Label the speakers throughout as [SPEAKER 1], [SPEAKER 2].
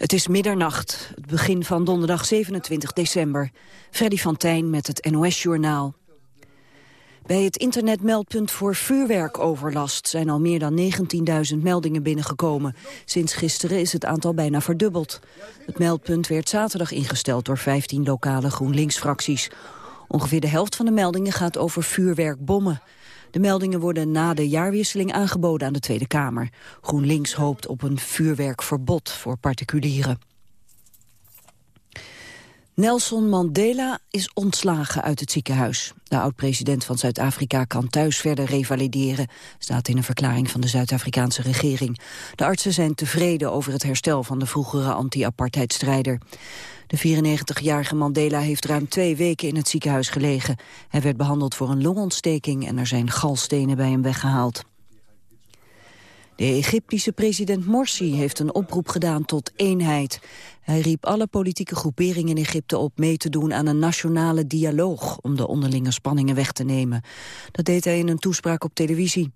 [SPEAKER 1] Het is middernacht, het begin van donderdag 27 december. Freddy van Tijn met het NOS-journaal. Bij het internetmeldpunt voor vuurwerkoverlast zijn al meer dan 19.000 meldingen binnengekomen. Sinds gisteren is het aantal bijna verdubbeld. Het meldpunt werd zaterdag ingesteld door 15 lokale GroenLinks-fracties. Ongeveer de helft van de meldingen gaat over vuurwerkbommen. De meldingen worden na de jaarwisseling aangeboden aan de Tweede Kamer. GroenLinks hoopt op een vuurwerkverbod voor particulieren. Nelson Mandela is ontslagen uit het ziekenhuis. De oud-president van Zuid-Afrika kan thuis verder revalideren... staat in een verklaring van de Zuid-Afrikaanse regering. De artsen zijn tevreden over het herstel van de vroegere anti-apartheidstrijder. De 94-jarige Mandela heeft ruim twee weken in het ziekenhuis gelegen. Hij werd behandeld voor een longontsteking en er zijn galstenen bij hem weggehaald. De Egyptische president Morsi heeft een oproep gedaan tot eenheid. Hij riep alle politieke groeperingen in Egypte op mee te doen aan een nationale dialoog om de onderlinge spanningen weg te nemen. Dat deed hij in een toespraak op televisie.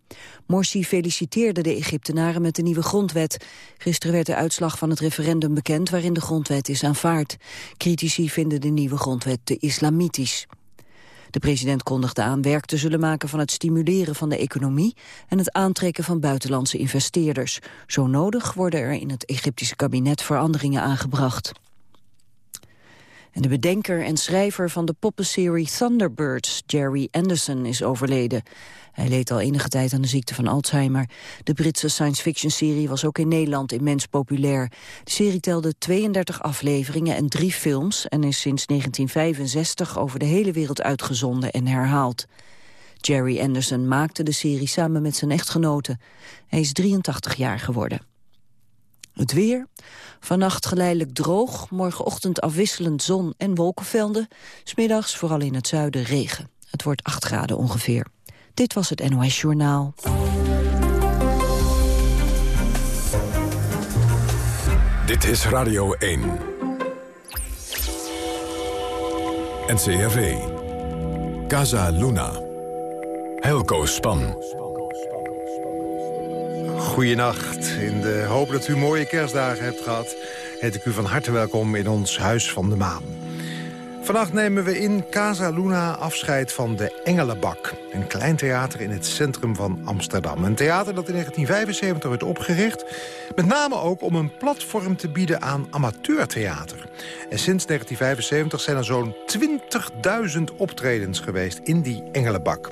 [SPEAKER 1] Morsi feliciteerde de Egyptenaren met de nieuwe grondwet. Gisteren werd de uitslag van het referendum bekend waarin de grondwet is aanvaard. Critici vinden de nieuwe grondwet te islamitisch. De president kondigde aan werk te zullen maken van het stimuleren van de economie en het aantrekken van buitenlandse investeerders. Zo nodig worden er in het Egyptische kabinet veranderingen aangebracht. En de bedenker en schrijver van de poppenserie Thunderbirds, Jerry Anderson, is overleden. Hij leed al enige tijd aan de ziekte van Alzheimer. De Britse science-fiction-serie was ook in Nederland immens populair. De serie telde 32 afleveringen en drie films... en is sinds 1965 over de hele wereld uitgezonden en herhaald. Jerry Anderson maakte de serie samen met zijn echtgenote. Hij is 83 jaar geworden. Het weer. Vannacht geleidelijk droog, morgenochtend afwisselend zon en wolkenvelden. Smiddags vooral in het zuiden regen. Het wordt 8 graden ongeveer. Dit was het NOS Journaal.
[SPEAKER 2] Dit is Radio 1. NCRV. Casa Luna. Helco Span.
[SPEAKER 3] Goedenacht. In de hoop dat u mooie kerstdagen hebt gehad... heet ik u van harte welkom in ons Huis van de Maan. Vannacht nemen we in Casa Luna afscheid van de Engelenbak. Een klein theater in het centrum van Amsterdam. Een theater dat in 1975 werd opgericht. Met name ook om een platform te bieden aan amateurtheater. En sinds 1975 zijn er zo'n 20.000 optredens geweest in die Engelenbak.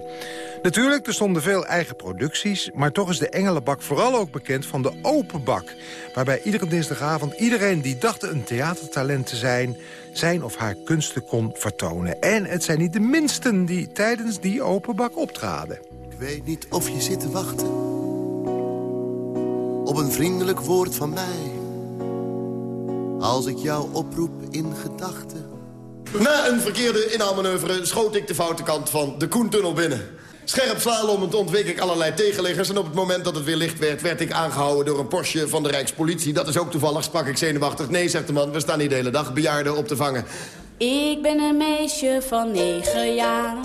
[SPEAKER 3] Natuurlijk, er stonden veel eigen producties... maar toch is de Engelenbak vooral ook bekend van de open bak... waarbij iedere dinsdagavond iedereen die dacht een theatertalent te zijn... zijn of haar kunsten kon vertonen. En het zijn niet de minsten die tijdens die open bak optraden.
[SPEAKER 4] Ik weet niet of je zit te wachten... op een vriendelijk woord van mij... als ik jou oproep in gedachten...
[SPEAKER 5] Na een verkeerde inhaalmanoeuvre schoot ik de foute kant van de Koentunnel binnen. Scherp slalomend ontweek ik allerlei tegenliggers... en op het moment dat het weer licht werd, werd ik aangehouden door een Porsche van de Rijkspolitie. Dat is ook toevallig, sprak ik zenuwachtig. Nee, zegt de man, we staan hier de hele dag bejaarden op te vangen.
[SPEAKER 6] Ik ben een meisje van negen jaar.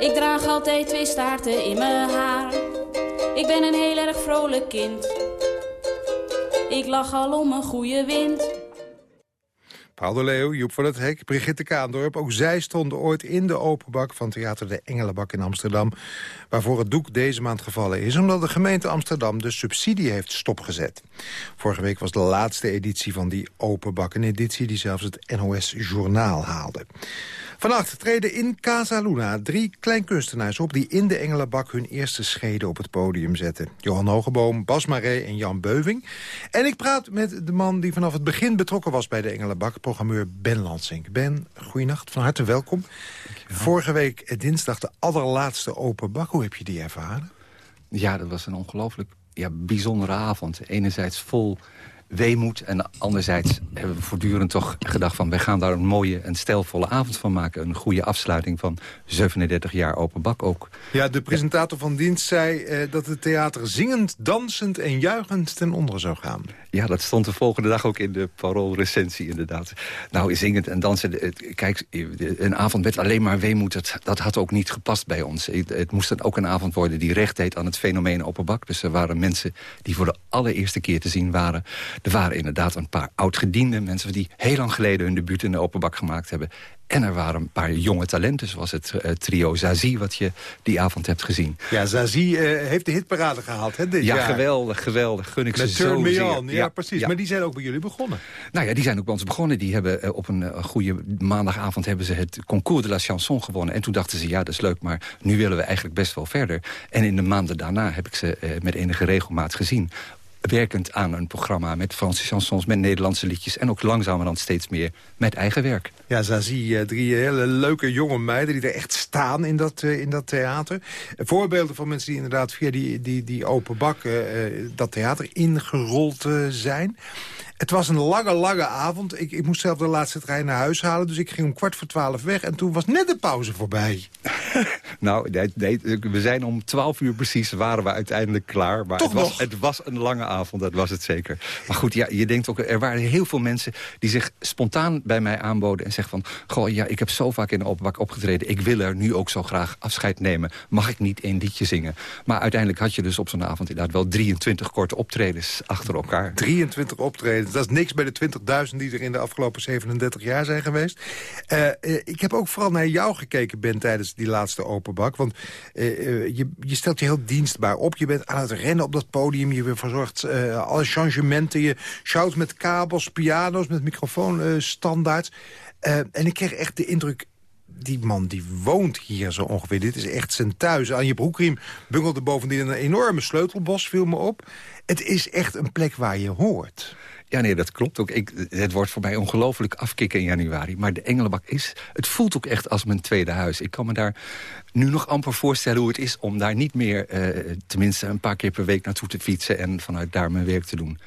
[SPEAKER 6] Ik draag altijd twee staarten in mijn haar. Ik ben een heel erg vrolijk kind. Ik lach al om een goede wind.
[SPEAKER 3] Paul de Leeuw, Joep van het Hek, Brigitte Kaandorp. Ook zij stonden ooit in de openbak van Theater de Engelenbak in Amsterdam... waarvoor het doek deze maand gevallen is... omdat de gemeente Amsterdam de subsidie heeft stopgezet. Vorige week was de laatste editie van die openbak. Een editie die zelfs het NOS Journaal haalde. Vannacht treden in Casa Luna drie kleinkunstenaars op... die in de Engelenbak hun eerste scheden op het podium zetten. Johan Hogeboom, Bas Maré en Jan Beuving. En ik praat met de man die vanaf het begin betrokken was bij de Engelenbak... programmeur Ben Lansing. Ben, goeienacht, van harte welkom. Vorige week eh, dinsdag de allerlaatste open bak. Hoe heb je die ervaren?
[SPEAKER 7] Ja, dat was een ongelooflijk ja, bijzondere avond. Enerzijds vol weemoed. En anderzijds hebben we voortdurend toch gedacht van... wij gaan daar een mooie en stijlvolle avond van maken. Een goede afsluiting van 37 jaar open bak ook.
[SPEAKER 3] Ja, de presentator van dienst zei eh, dat het theater zingend, dansend en juichend ten onder zou gaan.
[SPEAKER 7] Ja, dat stond de volgende dag ook in de paroolrecensie inderdaad. Nou, zingend en dansen, kijk, een avond met alleen maar weemoed... dat, dat had ook niet gepast bij ons. Het, het moest dan ook een avond worden die recht deed aan het fenomeen open bak. Dus er waren mensen die voor de allereerste keer te zien waren Er waren inderdaad een paar oud-gedienden, mensen die heel lang geleden hun debuut in de openbak gemaakt hebben. En er waren een paar jonge talenten, zoals het uh, trio Zazie... wat je die avond hebt gezien.
[SPEAKER 3] Ja, Zazie uh, heeft de hitparade gehaald, hè, dit
[SPEAKER 7] ja,
[SPEAKER 3] jaar.
[SPEAKER 7] geweldig, geweldig. Gun ik
[SPEAKER 3] Met
[SPEAKER 7] ze
[SPEAKER 3] Me
[SPEAKER 7] zeer.
[SPEAKER 3] On, ja, precies. Maar die zijn ook bij jullie begonnen.
[SPEAKER 7] Nou ja, die zijn ook bij ons begonnen. Die hebben uh, op een goede maandagavond hebben ze het concours de la chanson gewonnen. En toen dachten ze, ja, dat is leuk, maar nu willen we eigenlijk best wel verder. En in de maanden daarna heb ik ze met enige regelmaat gezien werkend aan een programma met Franse chansons, met Nederlandse liedjes... en ook langzamerhand steeds meer met eigen werk.
[SPEAKER 3] Ja, Zazie, drie hele leuke jonge meiden die er echt staan in dat, uh, in dat theater. Voorbeelden van mensen die inderdaad via die, die, die open bak dat theater ingerold zijn. Het was een lange, lange avond. Ik, ik moest zelf de laatste trein naar huis halen. Dus ik ging om kwart voor twaalf weg. En toen was net de pauze voorbij.
[SPEAKER 7] nou, nee, nee, we zijn om twaalf uur precies waren we uiteindelijk klaar. Maar
[SPEAKER 3] Toch
[SPEAKER 7] het, was,
[SPEAKER 3] nog?
[SPEAKER 7] het was een lange avond, dat was het zeker. Maar goed, ja, je denkt ook, er waren heel veel mensen... die zich spontaan bij mij aanboden en zeggen van... goh, ja, ik heb zo vaak in de openbak opgetreden. Ik wil er nu ook zo graag afscheid nemen. Mag ik niet één liedje zingen? Maar uiteindelijk had je dus op zo'n avond inderdaad wel 23 korte optredens achter elkaar.
[SPEAKER 3] 23 optredens. Dat is niks bij de 20.000 die er in de afgelopen 37 jaar zijn geweest. Uh, uh, ik heb ook vooral naar jou gekeken, Ben, tijdens die laatste openbak. Want uh, je, je, stelt je heel dienstbaar op. Je bent aan het rennen op dat podium. Je verzorgt alle changementen. Je shout met kabels, piano's, met microfoon standaards. en ik kreeg echt de indruk die man die woont hier zo ongeveer. Dit is echt zijn thuis. Aan je broekriem bungelde bovendien een enorme sleutelbos, viel me op. Het is echt een plek waar je hoort.
[SPEAKER 7] Ja, nee, dat klopt ook. Ik, het wordt voor mij ongelooflijk afkicken in januari. Maar de Engelenbak is... Het voelt ook echt als mijn tweede huis. Ik kan me daar nu nog amper voorstellen hoe het is... om daar niet meer, uh, tenminste een paar keer per week naartoe te fietsen... en vanuit daar mijn werk te doen.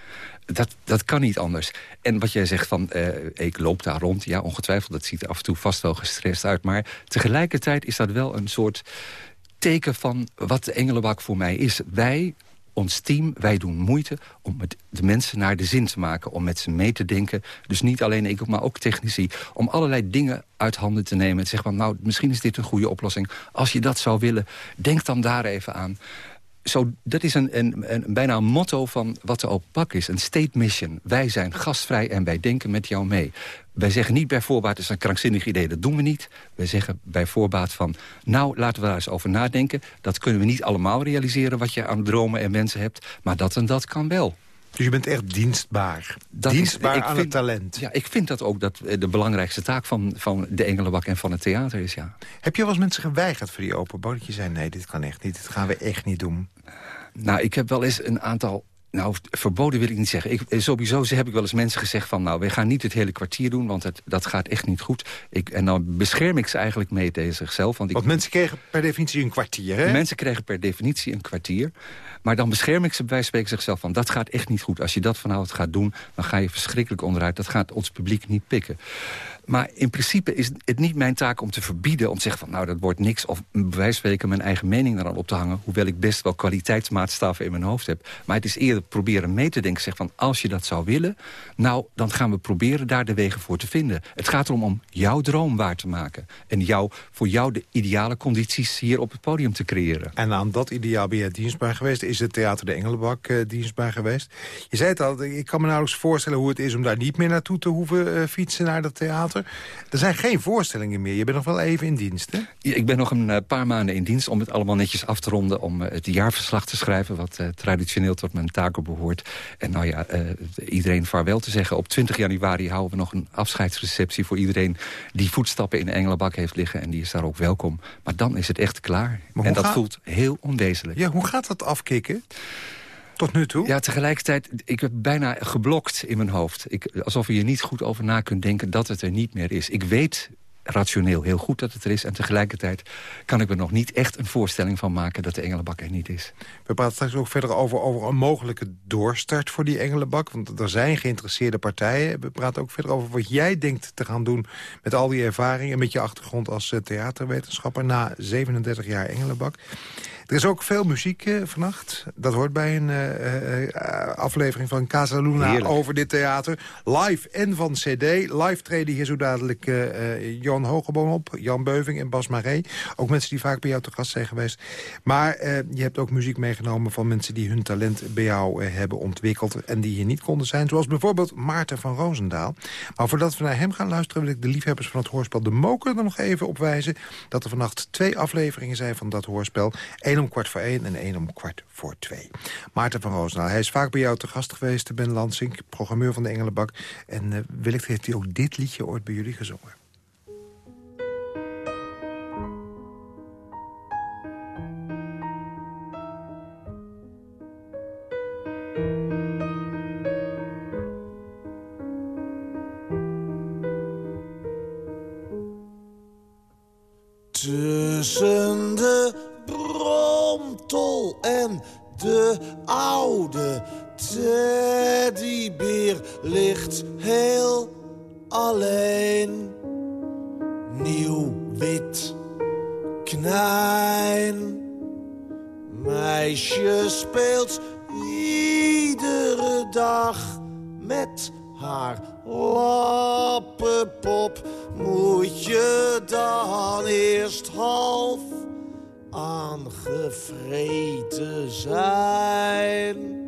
[SPEAKER 7] Dat, dat kan niet anders. En wat jij zegt van, uh, ik loop daar rond. Ja, ongetwijfeld, dat ziet er af en toe vast wel gestrest uit. Maar tegelijkertijd is dat wel een soort teken van wat de Engelenbak voor mij is. Wij ons team, wij doen moeite om met de mensen naar de zin te maken. Om met ze mee te denken. Dus niet alleen ik, maar ook technici. Om allerlei dingen uit handen te nemen. En te zeggen van, nou, misschien is dit een goede oplossing. Als je dat zou willen, denk dan daar even aan. Zo, dat is een, een, een, bijna een motto van wat de Open Pak is. Een state mission. Wij zijn gastvrij en wij denken met jou mee. Wij zeggen niet bij voorbaat, het is een krankzinnig idee, dat doen we niet. Wij zeggen bij voorbaat van, nou, laten we daar eens over nadenken. Dat kunnen we niet allemaal realiseren wat je aan dromen en wensen hebt. Maar dat en dat kan wel.
[SPEAKER 3] Dus je bent echt dienstbaar. Dat dienstbaar is, aan
[SPEAKER 7] vind,
[SPEAKER 3] het talent.
[SPEAKER 7] Ja, ik vind dat ook dat de belangrijkste taak van, van de Engelenbak en van het theater is, ja.
[SPEAKER 3] Heb je wel eens mensen geweigerd voor die open? Dat je zei, nee, dit kan echt niet, dit gaan we echt niet doen.
[SPEAKER 7] Nou, ik heb wel eens een aantal nou, verboden wil ik niet zeggen. Ik, sowieso heb ik wel eens mensen gezegd van... nou, we gaan niet het hele kwartier doen, want het, dat gaat echt niet goed. Ik, en dan bescherm ik ze eigenlijk mee tegen zichzelf. Want, ik,
[SPEAKER 3] want mensen kregen per definitie een kwartier, hè?
[SPEAKER 7] Mensen kregen per definitie een kwartier. Maar dan bescherm ik ze bij spreken zichzelf van... dat gaat echt niet goed. Als je dat vanavond gaat doen, dan ga je verschrikkelijk onderuit. Dat gaat ons publiek niet pikken. Maar in principe is het niet mijn taak om te verbieden... om te zeggen van nou, dat wordt niks... of bij spreken mijn eigen mening eraan op te hangen... hoewel ik best wel kwaliteitsmaatstaven in mijn hoofd heb. Maar het is eerder proberen mee te denken. Zeg van, als je dat zou willen, nou, dan gaan we proberen daar de wegen voor te vinden. Het gaat erom om jouw droom waar te maken. En jou, voor jou de ideale condities hier op het podium te creëren.
[SPEAKER 3] En aan dat ideaal ben je dienstbaar geweest. Is het Theater de Engelenbak uh, dienstbaar geweest? Je zei het al, ik kan me nauwelijks voorstellen hoe het is... om daar niet meer naartoe te hoeven uh, fietsen naar dat theater. Er zijn geen voorstellingen meer. Je bent nog wel even in dienst, hè?
[SPEAKER 7] Ja, ik ben nog een uh, paar maanden in dienst om het allemaal netjes af te ronden... om het jaarverslag te schrijven, wat traditioneel tot mijn taken behoort. En nou ja, iedereen vaarwel te zeggen. Op 20 januari houden we nog een afscheidsreceptie... voor iedereen die voetstappen in de Engelenbak heeft liggen. En die is daar ook welkom. Maar dan is het echt klaar. En dat gaat... voelt heel onwezenlijk.
[SPEAKER 3] Ja, hoe gaat dat afkicken? Tot nu toe?
[SPEAKER 7] Ja, tegelijkertijd, ik heb bijna geblokt in mijn hoofd. Ik, alsof je niet goed over na kunt denken dat het er niet meer is. Ik weet rationeel heel goed dat het er is. En tegelijkertijd kan ik er nog niet echt een voorstelling van maken... dat de Engelenbak er niet is.
[SPEAKER 3] We praten straks ook verder over, over een mogelijke doorstart voor die Engelenbak. Want er zijn geïnteresseerde partijen. We praten ook verder over wat jij denkt te gaan doen... met al die ervaringen en met je achtergrond als theaterwetenschapper... na 37 jaar Engelenbak. Er is ook veel muziek uh, vannacht. Dat hoort bij een uh, uh, aflevering van Casa Luna Heerlijk. over dit theater. Live en van cd. Live treden hier zo dadelijk Johan Hogeboom op, Jan Beuving en Bas Maré. Ook mensen die vaak bij jou te gast zijn geweest. Maar eh, je hebt ook muziek meegenomen van mensen die hun talent bij jou eh, hebben ontwikkeld... en die hier niet konden zijn, zoals bijvoorbeeld Maarten van Roosendaal. Maar voordat we naar hem gaan luisteren... wil ik de liefhebbers van het hoorspel De Moker er nog even op wijzen... dat er vannacht twee afleveringen zijn van dat hoorspel. Eén om kwart voor één en één om kwart voor twee. Maarten van Roosendaal, hij is vaak bij jou te gast geweest, Ben Lansing, programmeur van de Engelenbak. En uh, wellicht heeft hij ook dit liedje ooit bij jullie gezongen.
[SPEAKER 8] Tussen de bromtol en de oude teddybeer ligt heel alleen. Nieuw wit knijn. Meisje speelt iedere dag met haar lappenpop. Moet je dan eerst half aangevreten zijn?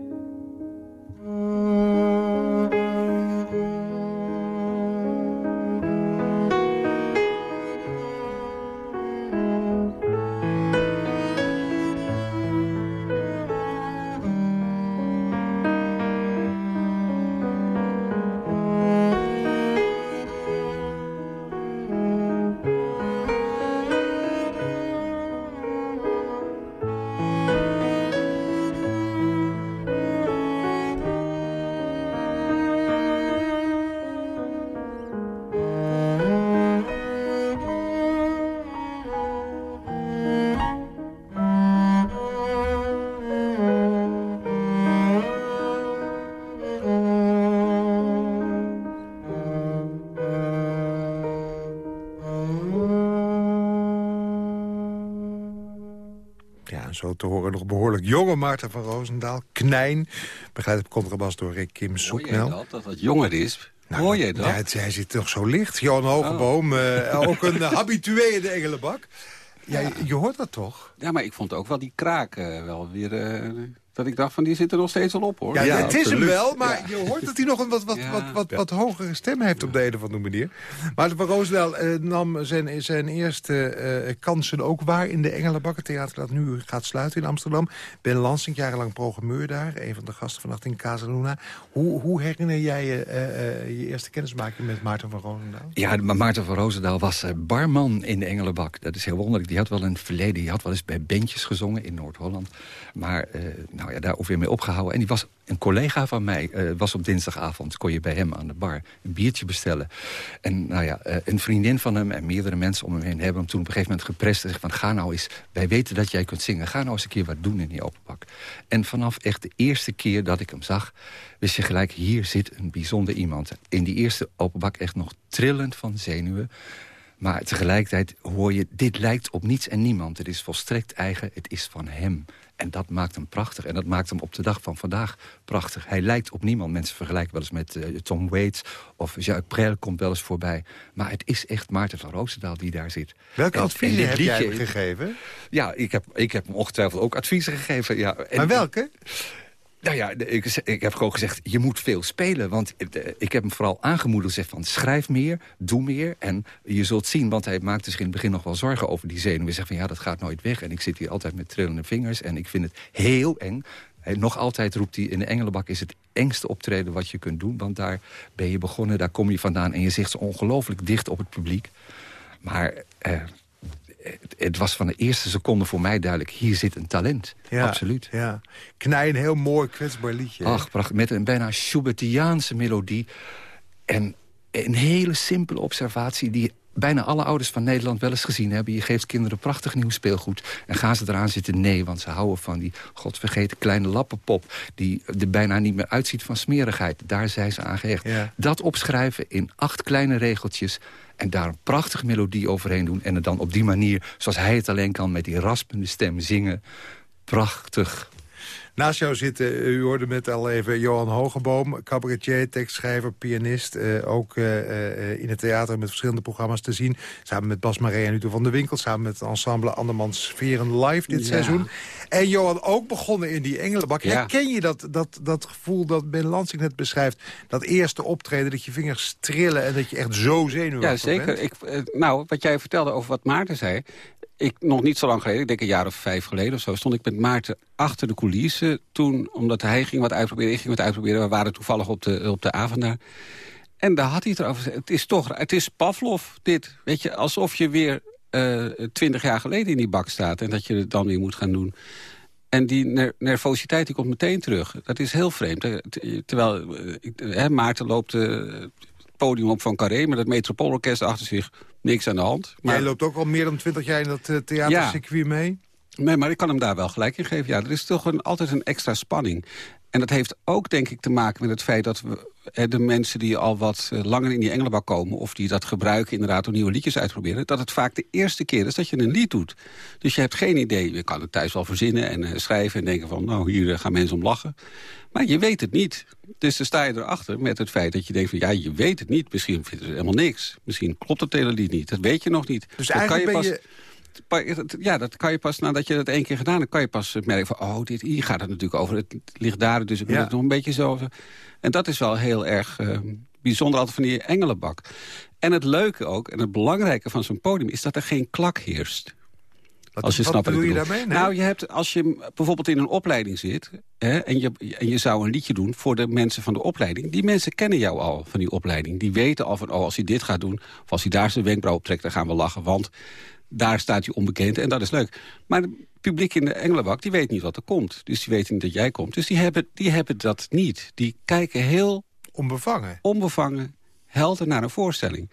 [SPEAKER 3] Zo te horen nog behoorlijk jonge Maarten van Roosendaal. Knijn, begeleid op contrabas door Rick Kim Soeknel.
[SPEAKER 9] dat, dat het jonger is? Nou, Hoor je dat?
[SPEAKER 3] Ja, hij zit toch zo licht. Johan Hogeboom, oh. ook een uh, habitué in de Engelenbak. Ja, Je, hoort dat toch?
[SPEAKER 9] Ja, maar ik vond ook wel die kraak uh, wel weer... Uh, dat ik dacht van, die zit er nog steeds al op, hoor.
[SPEAKER 3] Ja, het is hem wel, maar je hoort dat hij nog een wat, wat, wat, wat, wat, hogere stem heeft op de een of andere manier. Maar Van Roosendaal eh, nam zijn, zijn eerste eh, kansen ook waar in de Engelenbakkentheater... dat nu gaat sluiten in Amsterdam. Ben Lansing, jarenlang programmeur daar. Een van de gasten vannacht in Casaluna. Hoe, hoe herinner jij je uh, je eerste kennismaking met Maarten van Roosendaal?
[SPEAKER 7] Ja, maar Maarten van Roosendaal was barman in de Engelenbak. Dat is heel wonderlijk. Die had wel een verleden. Die had wel eens bij bandjes gezongen in Noord-Holland. Maar... Nou, ja, daar ook weer mee opgehouden. En die was een collega van mij, uh, was op dinsdagavond... kon je bij hem aan de bar een biertje bestellen. En nou ja, uh, een vriendin van hem en meerdere mensen om hem heen... hebben hem toen op een gegeven moment geprest en gezegd van... ga nou eens, wij weten dat jij kunt zingen. Ga nou eens een keer wat doen in die openbak. En vanaf echt de eerste keer dat ik hem zag... wist je gelijk, hier zit een bijzonder iemand. In die eerste openbak echt nog trillend van zenuwen. Maar tegelijkertijd hoor je, dit lijkt op niets en niemand. Het is volstrekt eigen, het is van hem. En dat maakt hem prachtig. En dat maakt hem op de dag van vandaag prachtig. Hij lijkt op niemand. Mensen vergelijken wel eens met uh, Tom Waits of Jacques Brel komt wel eens voorbij. Maar het is echt Maarten van Roosendaal die daar zit.
[SPEAKER 3] Welke adviezen heb jij hem gegeven?
[SPEAKER 7] Ja, ik heb, ik heb hem ongetwijfeld ook adviezen gegeven. Ja.
[SPEAKER 3] En, maar welke?
[SPEAKER 7] Nou ja, ik, ik, heb gewoon gezegd, je moet veel spelen. Want eh, ik heb hem vooral aangemoedigd. Zeg van, schrijf meer, doe meer. En je zult zien, want hij maakte zich in het begin nog wel zorgen over die zenuwen. Hij zegt van, ja, dat gaat nooit weg. En ik zit hier altijd met trillende vingers. En ik vind het heel eng. Nog altijd roept hij, in de Engelenbak is het engste optreden wat je kunt doen. Want daar ben je begonnen, daar kom je vandaan. En je zit ongelooflijk dicht op het publiek. Maar... Eh, het was van de eerste seconde voor mij duidelijk... hier zit een talent,
[SPEAKER 3] ja,
[SPEAKER 7] absoluut.
[SPEAKER 3] Ja. Knij, een heel mooi, kwetsbaar liedje.
[SPEAKER 7] Ach, prachtig, met een bijna Schubertiaanse melodie. En een hele simpele observatie... die bijna alle ouders van Nederland wel eens gezien hebben. Je geeft kinderen prachtig nieuw speelgoed. En gaan ze eraan zitten? Nee, want ze houden van die godvergeten kleine lappenpop... die er bijna niet meer uitziet van smerigheid. Daar zijn ze aan gehecht. Dat opschrijven in acht kleine regeltjes... en daar een prachtige melodie overheen doen... en het dan op die manier, zoals hij het alleen kan... met die raspende stem zingen. Prachtig.
[SPEAKER 3] Naast jou zitten, u hoorde met al even Johan Hogeboom... cabaretier, tekstschrijver, pianist. eh, ook eh, eh, in het theater met verschillende programma's te zien. Samen met Bas Maré en Uto van der Winkel. Samen met het ensemble Andermans Veren Live dit
[SPEAKER 9] Ja.
[SPEAKER 3] seizoen. En Johan ook begonnen in die Engelenbak.
[SPEAKER 9] Ja.
[SPEAKER 3] Herken je dat, dat, dat gevoel dat Ben Lansing net beschrijft? Dat eerste optreden, dat je vingers trillen... en dat je echt zo zenuwachtig
[SPEAKER 9] Ja, zeker.
[SPEAKER 3] bent?
[SPEAKER 9] Ik, eh, nou, wat jij vertelde over wat Maarten zei... Ik, nog niet zo lang geleden, ik denk een jaar of vijf geleden of zo... stond ik met Maarten achter de coulissen. Toen, omdat hij ging wat uitproberen, ik ging wat uitproberen. We waren toevallig op de, op de avond daar. En daar had hij het erover. Het is toch, het is Pavlov, dit. Weet je, alsof je weer eh, twintig jaar geleden in die bak staat... en dat je het dan weer moet gaan doen. En die ner- nervositeit die komt meteen terug. Dat is heel vreemd. Eh, Terwijl eh, Maarten loopt podium op van Carré... met het Metropoolorkest achter zich. Niks aan de hand. Maar,
[SPEAKER 3] Jij loopt ook al meer dan twintig jaar in dat eh, theatercircuit mee?
[SPEAKER 9] nee, maar ik kan hem daar wel gelijk in geven. Ja, er is toch een, altijd een extra spanning. En dat heeft ook, denk ik, te maken met het feit dat we, eh, de mensen die al wat eh, langer in die engelenbak komen... of die dat gebruiken inderdaad om nieuwe liedjes uit te proberen... dat het vaak de eerste keer is dat je een lied doet. Dus je hebt geen idee. Je kan het thuis wel verzinnen en eh, schrijven en denken van... nou, hier gaan mensen om lachen. Maar je weet het niet. Dus dan sta je erachter met het feit dat je denkt van... ja, je weet het niet. Misschien vinden ze helemaal niks. Misschien klopt het hele lied niet. Dat weet je nog niet.
[SPEAKER 3] Dus
[SPEAKER 9] Dat kan
[SPEAKER 3] eigenlijk ben
[SPEAKER 9] pas-
[SPEAKER 3] je...
[SPEAKER 9] Ja, dat kan je pas nadat je dat één keer gedaan hebt... kan je pas merken van, oh, dit, hier gaat het natuurlijk over. Het ligt daar, dus ik moet
[SPEAKER 3] Ja.
[SPEAKER 9] het nog een beetje zo... En dat is wel heel erg eh, bijzonder altijd van die engelenbak. En het leuke ook, en het belangrijke van zo'n podium... is dat er geen klak heerst.
[SPEAKER 3] Wat,
[SPEAKER 9] Als je
[SPEAKER 3] wat
[SPEAKER 9] snapt wat
[SPEAKER 3] je daarmee? Nee?
[SPEAKER 9] Nou, je hebt, als je bijvoorbeeld in een opleiding zit... Hè, en, je, en je zou een liedje doen voor de mensen van de opleiding... die mensen kennen jou al van die opleiding. Die weten al van, oh, als hij dit gaat doen... of als hij daar zijn wenkbrauw optrekt, dan gaan we lachen. Want daar staat hij onbekend en dat is leuk. Maar het publiek in de Engelenbak, die weet niet wat er komt. Dus die weten niet dat jij komt. Dus die hebben, die hebben dat niet. Die kijken heel
[SPEAKER 3] Onbevangen.
[SPEAKER 9] onbevangen, helder naar een voorstelling.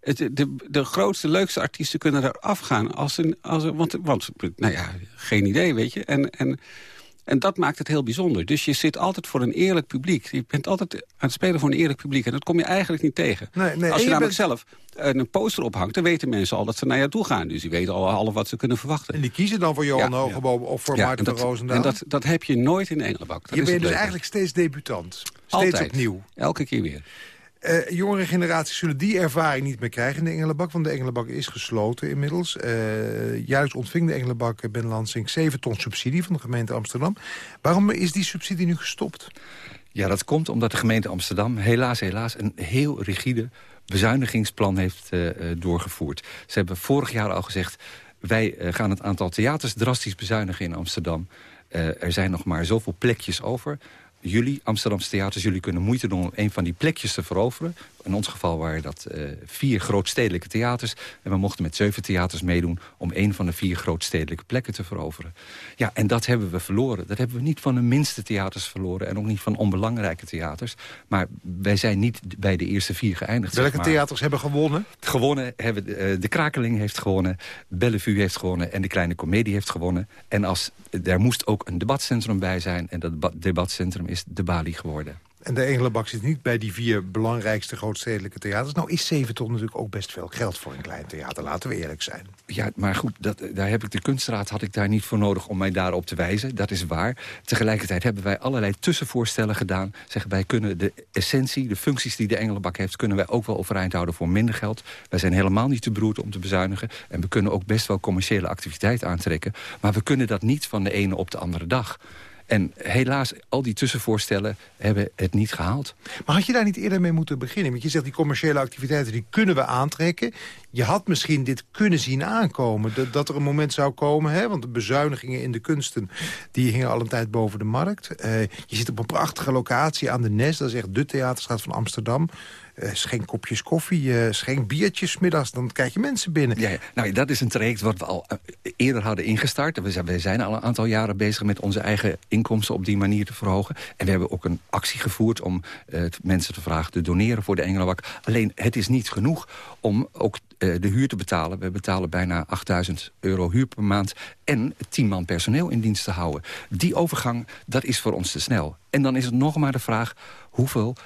[SPEAKER 9] Het, de, de grootste, leukste artiesten kunnen er afgaan. Als een, als een, want, want, nou ja, geen idee, weet je. En, en, en dat maakt het heel bijzonder. Dus je zit altijd voor een eerlijk publiek. Je bent altijd aan het spelen voor een eerlijk publiek. En dat kom je eigenlijk niet tegen.
[SPEAKER 3] Nee, nee, en
[SPEAKER 9] Als je,
[SPEAKER 3] je
[SPEAKER 9] namelijk
[SPEAKER 3] bent-
[SPEAKER 9] zelf een poster ophangt... dan weten mensen al dat ze naar jou toe gaan. Dus die weten al half wat ze kunnen verwachten.
[SPEAKER 3] En die kiezen dan voor Johan
[SPEAKER 9] Ja.
[SPEAKER 3] Hogeboom of voor
[SPEAKER 9] Ja,
[SPEAKER 3] Maarten
[SPEAKER 9] dat,
[SPEAKER 3] Roosendaal?
[SPEAKER 9] En dat, dat heb je nooit in de Engelenbak. Dat
[SPEAKER 3] je bent dus eigenlijk steeds debutant. Steeds
[SPEAKER 9] Altijd.
[SPEAKER 3] opnieuw.
[SPEAKER 9] Elke keer weer.
[SPEAKER 3] Eh, jongere generaties zullen die ervaring niet meer krijgen in de Engelenbak... want de Engelenbak is gesloten inmiddels. Eh, juist ontving de Engelenbak eh, Ben Lansing 7 ton subsidie van de gemeente Amsterdam. Waarom is die subsidie nu gestopt?
[SPEAKER 7] Ja, dat komt omdat de gemeente Amsterdam helaas, helaas... een heel rigide bezuinigingsplan heeft doorgevoerd. Ze hebben vorig jaar al gezegd... wij gaan het aantal theaters drastisch bezuinigen in Amsterdam. Er zijn nog maar zoveel plekjes over. Jullie, Amsterdamse theaters, jullie kunnen moeite doen... om een van die plekjes te veroveren. In ons geval waren dat eh, vier grootstedelijke theaters. En we mochten met zeven theaters meedoen... om een van de vier grootstedelijke plekken te veroveren. Ja, en dat hebben we verloren. Dat hebben we niet van de minste theaters verloren... en ook niet van onbelangrijke theaters. Maar wij zijn niet bij de eerste vier geëindigd. zeg
[SPEAKER 3] Welke
[SPEAKER 7] maar.
[SPEAKER 3] theaters hebben gewonnen?
[SPEAKER 7] Gewonnen hebben eh, de Krakeling heeft gewonnen, Bellevue heeft gewonnen en de Kleine Comedie heeft gewonnen. En als, er moest ook een debatcentrum bij zijn en dat deba- debatcentrum is de Bali geworden.
[SPEAKER 3] En de Engelenbak zit niet bij die vier belangrijkste grootstedelijke theaters. Nou is 7 ton natuurlijk ook best veel geld voor een klein theater, laten we eerlijk zijn.
[SPEAKER 7] Ja, maar goed, dat, daar heb ik de kunstraad had ik daar niet voor nodig om mij daarop te wijzen. Dat is waar. Tegelijkertijd hebben wij allerlei tussenvoorstellen gedaan. Zeggen wij kunnen de essentie, de functies die de Engelenbak heeft... kunnen wij ook wel overeind houden voor minder geld. Wij zijn helemaal niet te beroerd om te bezuinigen. En we kunnen ook best wel commerciële activiteit aantrekken. Maar we kunnen dat niet van de ene op de andere dag. En helaas, al die tussenvoorstellen hebben het niet gehaald.
[SPEAKER 3] Maar had je daar niet eerder mee moeten beginnen? Want je zegt die commerciële activiteiten die kunnen we aantrekken. Je had misschien dit kunnen zien aankomen. Dat, dat er een moment zou komen. Hè? Want de bezuinigingen in de kunsten die hingen al een tijd boven de markt. Eh, je zit op een prachtige locatie aan de Nes. Dat is echt de theaterstraat van Amsterdam. Eh, schenk kopjes koffie, eh, schenk biertjes middags. Dan krijg je mensen binnen.
[SPEAKER 7] Ja, ja. Nou, dat is een traject wat we al eh, eerder hadden ingestart. We zijn, we zijn al een aantal jaren bezig met onze eigen inkomsten op die manier te verhogen. En we hebben ook een actie gevoerd om mensen te vragen te doneren voor de Engelenbak. Alleen, het is niet genoeg om ook de huur te betalen. We betalen bijna 8000 euro huur per maand en 10 man personeel in dienst te houden. Die overgang, dat is voor ons te snel. En dan is het nog maar de vraag hoeveel